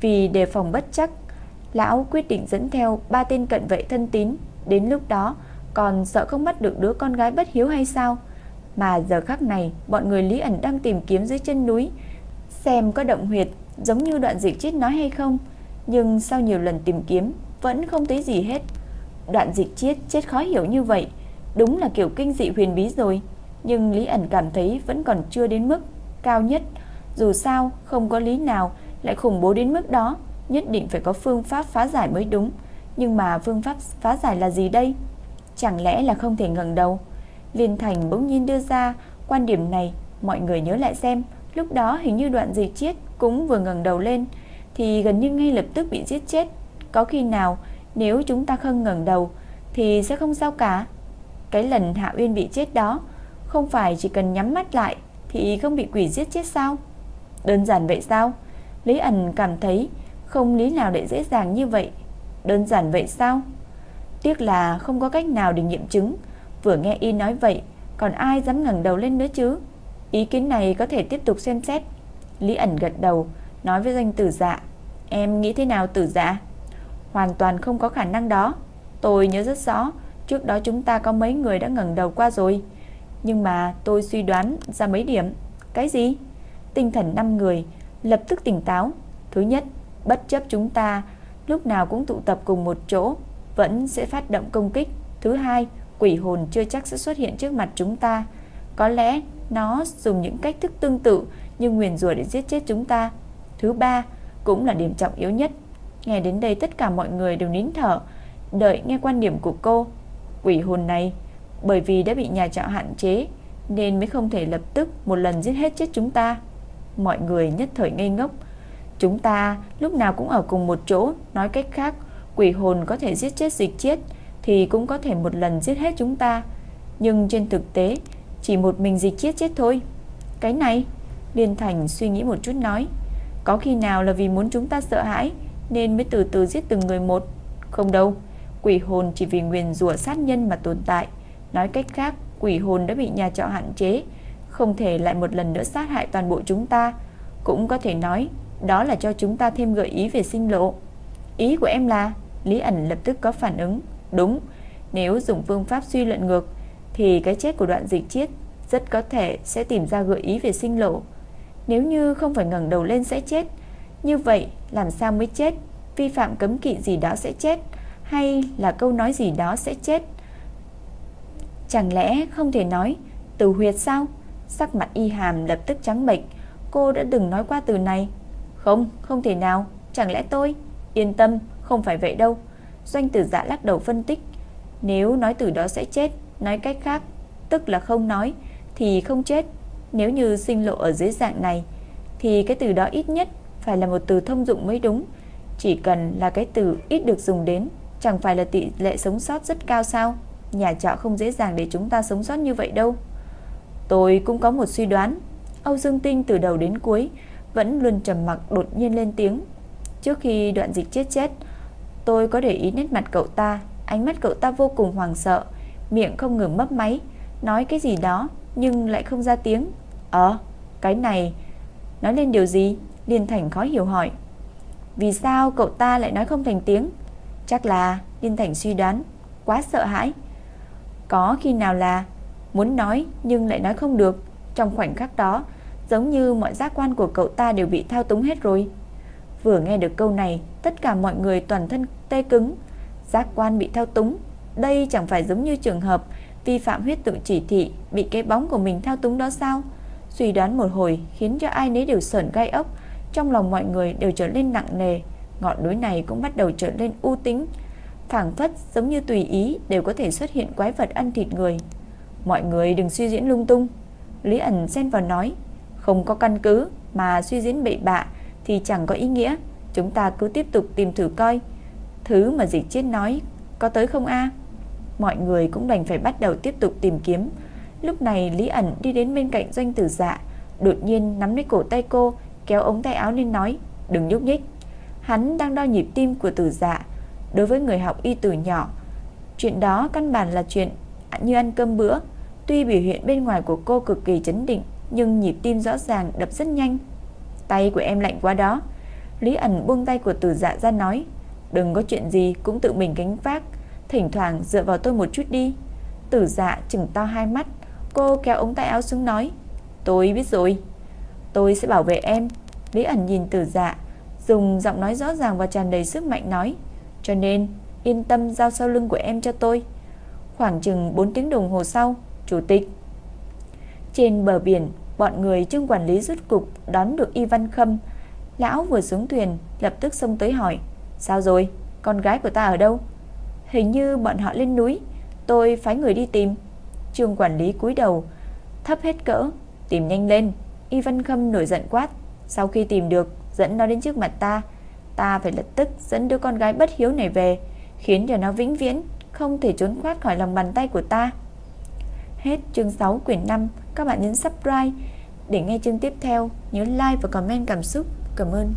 Vì đề phòng bất chắc, lão quyết định dẫn theo ba tên cận vệ thân tín. Đến lúc đó, còn sợ không bắt được đứa con gái bất hiếu hay sao? Mà giờ khắc này, bọn người Lý ẩn đang tìm kiếm dưới chân núi, xem có động huyệt giống như đoạn dịch chết nói hay không. Nhưng sau nhiều lần tìm kiếm, vẫn không thấy gì hết. Đoạn dịch chết chết khó hiểu như vậy, Đúng là kiểu kinh dị huyền bí rồi. Nhưng Lý ẩn cảm thấy vẫn còn chưa đến mức cao nhất. Dù sao không có lý nào lại khủng bố đến mức đó. Nhất định phải có phương pháp phá giải mới đúng. Nhưng mà phương pháp phá giải là gì đây? Chẳng lẽ là không thể ngẩng đầu? Liên Thành bỗng nhiên đưa ra. Quan điểm này, Mọi người nhớ lại xem, Lúc đó hình như đoạn dịch chết cũng vừa ngẩng đầu lên, Thì gần như ngay lập tức bị giết chết. Có khi nào, nếu chúng ta không ngẩng đầu, Thì sẽ không sao cả. Cái lần Hạ Uyên bị chết đó, Không phải chỉ cần nhắm mắt lại Thì không bị quỷ giết chết sao? Đơn giản vậy sao? Lý ẩn cảm thấy không lý nào để dễ dàng như vậy. Đơn giản vậy sao? Tiếc là không có cách nào để nghiệm chứng. Vừa nghe y nói vậy Còn ai dám ngẩng đầu lên nữa chứ? Ý kiến này có thể tiếp tục xem xét. Lý ẩn gật đầu Nói với danh tử dạ Em nghĩ thế nào tử dạ? Hoàn toàn không có khả năng đó. Tôi nhớ rất rõ Trước đó chúng ta có mấy người đã ngẩng đầu qua rồi. Nhưng mà tôi suy đoán ra mấy điểm. Cái gì? Tinh thần 5 người Lập tức tỉnh táo. Thứ nhất, bất chấp chúng ta Lúc nào cũng tụ tập cùng một chỗ vẫn sẽ phát động công kích. Thứ hai, quỷ hồn chưa chắc sẽ xuất hiện trước mặt chúng ta. Có lẽ nó dùng những cách thức tương tự như nguyền rủa để giết chết chúng ta. Thứ ba, cũng là điểm trọng yếu nhất. Nghe đến đây tất cả mọi người đều nín thở, đợi nghe quan điểm của cô. Quỷ hồn này, bởi vì đã bị nhà trọ hạn chế, nên mới không thể lập tức một lần giết hết chết chúng ta. Mọi người nhất thời ngây ngốc. Chúng ta lúc nào cũng ở cùng một chỗ, nói cách khác, quỷ hồn có thể giết chết dịch chết thì cũng có thể một lần giết hết chúng ta. Nhưng trên thực tế, chỉ một mình dịch chết chết thôi. Cái này, Liên Thành suy nghĩ một chút nói, có khi nào là vì muốn chúng ta sợ hãi nên mới từ từ giết từng người một? Không đâu, quỷ hồn chỉ vì nguyền rủa sát nhân mà tồn tại. Nói cách khác, quỷ hồn đã bị nhà trọ hạn chế, không thể lại một lần nữa sát hại toàn bộ chúng ta. Cũng có thể nói, đó là cho chúng ta thêm gợi ý về sinh lộ. Ý của em là, Lý ẩn lập tức có phản ứng. Đúng, nếu dùng phương pháp suy luận ngược, thì cái chết của đoạn dịch chiết rất có thể sẽ tìm ra gợi ý về sinh lộ. Nếu như không phải ngẩng đầu lên sẽ chết, như vậy làm sao mới chết? Vi phạm cấm kỵ gì đó sẽ chết, hay là câu nói gì đó sẽ chết? Chẳng lẽ không thể nói từ huyệt sao? Sắc mặt y hàm lập tức trắng bệch. Cô đã đừng nói qua từ này. Không, không thể nào. Chẳng lẽ tôi? Yên tâm, không phải vậy đâu. Doanh tử dạ lắc đầu phân tích. Nếu nói từ đó sẽ chết, nói cách khác, tức là không nói, thì không chết. Nếu như sinh lộ ở dưới dạng này, thì cái từ đó ít nhất phải là một từ thông dụng mới đúng. Chỉ cần là cái từ ít được dùng đến, chẳng phải là tỷ lệ sống sót rất cao sao? Nhà trọ không dễ dàng để chúng ta sống sót như vậy đâu. Tôi cũng có một suy đoán. Âu Dương Tinh từ đầu đến cuối vẫn luôn trầm mặc đột nhiên lên tiếng. Trước khi đoạn dịch chết chết, tôi có để ý nét mặt cậu ta, ánh mắt cậu ta vô cùng hoàng sợ, miệng không ngừng mấp máy, nói cái gì đó nhưng lại không ra tiếng. Ờ, cái này nói lên điều gì? Liên Thành khó hiểu hỏi. Vì sao cậu ta lại nói không thành tiếng? Chắc là Liên Thành suy đoán, quá sợ hãi. Có khi nào là muốn nói nhưng lại nói không được, trong khoảnh khắc đó, giống như mọi giác quan của cậu ta đều bị thao túng hết rồi. Vừa nghe được câu này, tất cả mọi người toàn thân tê cứng, giác quan bị thao túng. Đây chẳng phải giống như trường hợp vi phạm huyết tự chỉ thị bị cái bóng của mình thao túng đó sao? Suy đoán một hồi khiến cho ai nấy đều sởn gai ốc, trong lòng mọi người đều trở nên nặng nề, ngọn núi này cũng bắt đầu trở nên u tính, phảng phất giống như tùy ý đều có thể xuất hiện quái vật ăn thịt người. Mọi người đừng suy diễn lung tung. Lý ẩn xen vào nói, không có căn cứ mà suy diễn bậy bạ thì chẳng có ý nghĩa. Chúng ta cứ tiếp tục tìm thử coi. Thứ mà dịch chết nói có tới không a? Mọi người cũng đành phải bắt đầu tiếp tục tìm kiếm. Lúc này Lý ẩn đi đến bên cạnh doanh tử dạ, đột nhiên nắm lấy cổ tay cô, kéo ống tay áo lên nói, đừng nhúc nhích. Hắn đang đo nhịp tim của tử dạ. Đối với người học y từ nhỏ, chuyện đó căn bản là chuyện như ăn cơm bữa. Tuy biểu hiện bên ngoài của cô cực kỳ chấn định, nhưng nhịp tim rõ ràng đập rất nhanh. Tay của em lạnh quá đó. Lý ẩn buông tay của tử dạ ra nói, đừng có chuyện gì cũng tự mình gánh vác, thỉnh thoảng dựa vào tôi một chút đi. Tử dạ chừng to hai mắt, cô kéo ống tay áo xuống nói, tôi biết rồi, tôi sẽ bảo vệ em. Lý ẩn nhìn tử dạ, dùng giọng nói rõ ràng và tràn đầy sức mạnh nói, cho nên yên tâm giao sau lưng của em cho tôi. Khoảng chừng 4 tiếng đồng hồ sau, chủ tịch. Trên bờ biển, bọn người trương quản lý rút cục đón được Y Văn Khâm. Lão vừa xuống thuyền, lập tức xông tới hỏi, sao rồi, con gái của ta ở đâu? Hình như bọn họ lên núi, tôi phái người đi tìm. Trương quản lý cúi đầu, thấp hết cỡ, tìm nhanh lên. Y Văn Khâm nổi giận quát, sau khi tìm được, dẫn nó đến trước mặt ta. Ta phải lập tức dẫn đứa con gái bất hiếu này về, khiến cho nó vĩnh viễn không thể trốn thoát khỏi lòng bàn tay của ta. Hết chương 6 quyển 5, các bạn nhấn subscribe để nghe chương tiếp theo, nhớ like và comment cảm xúc. Cảm ơn.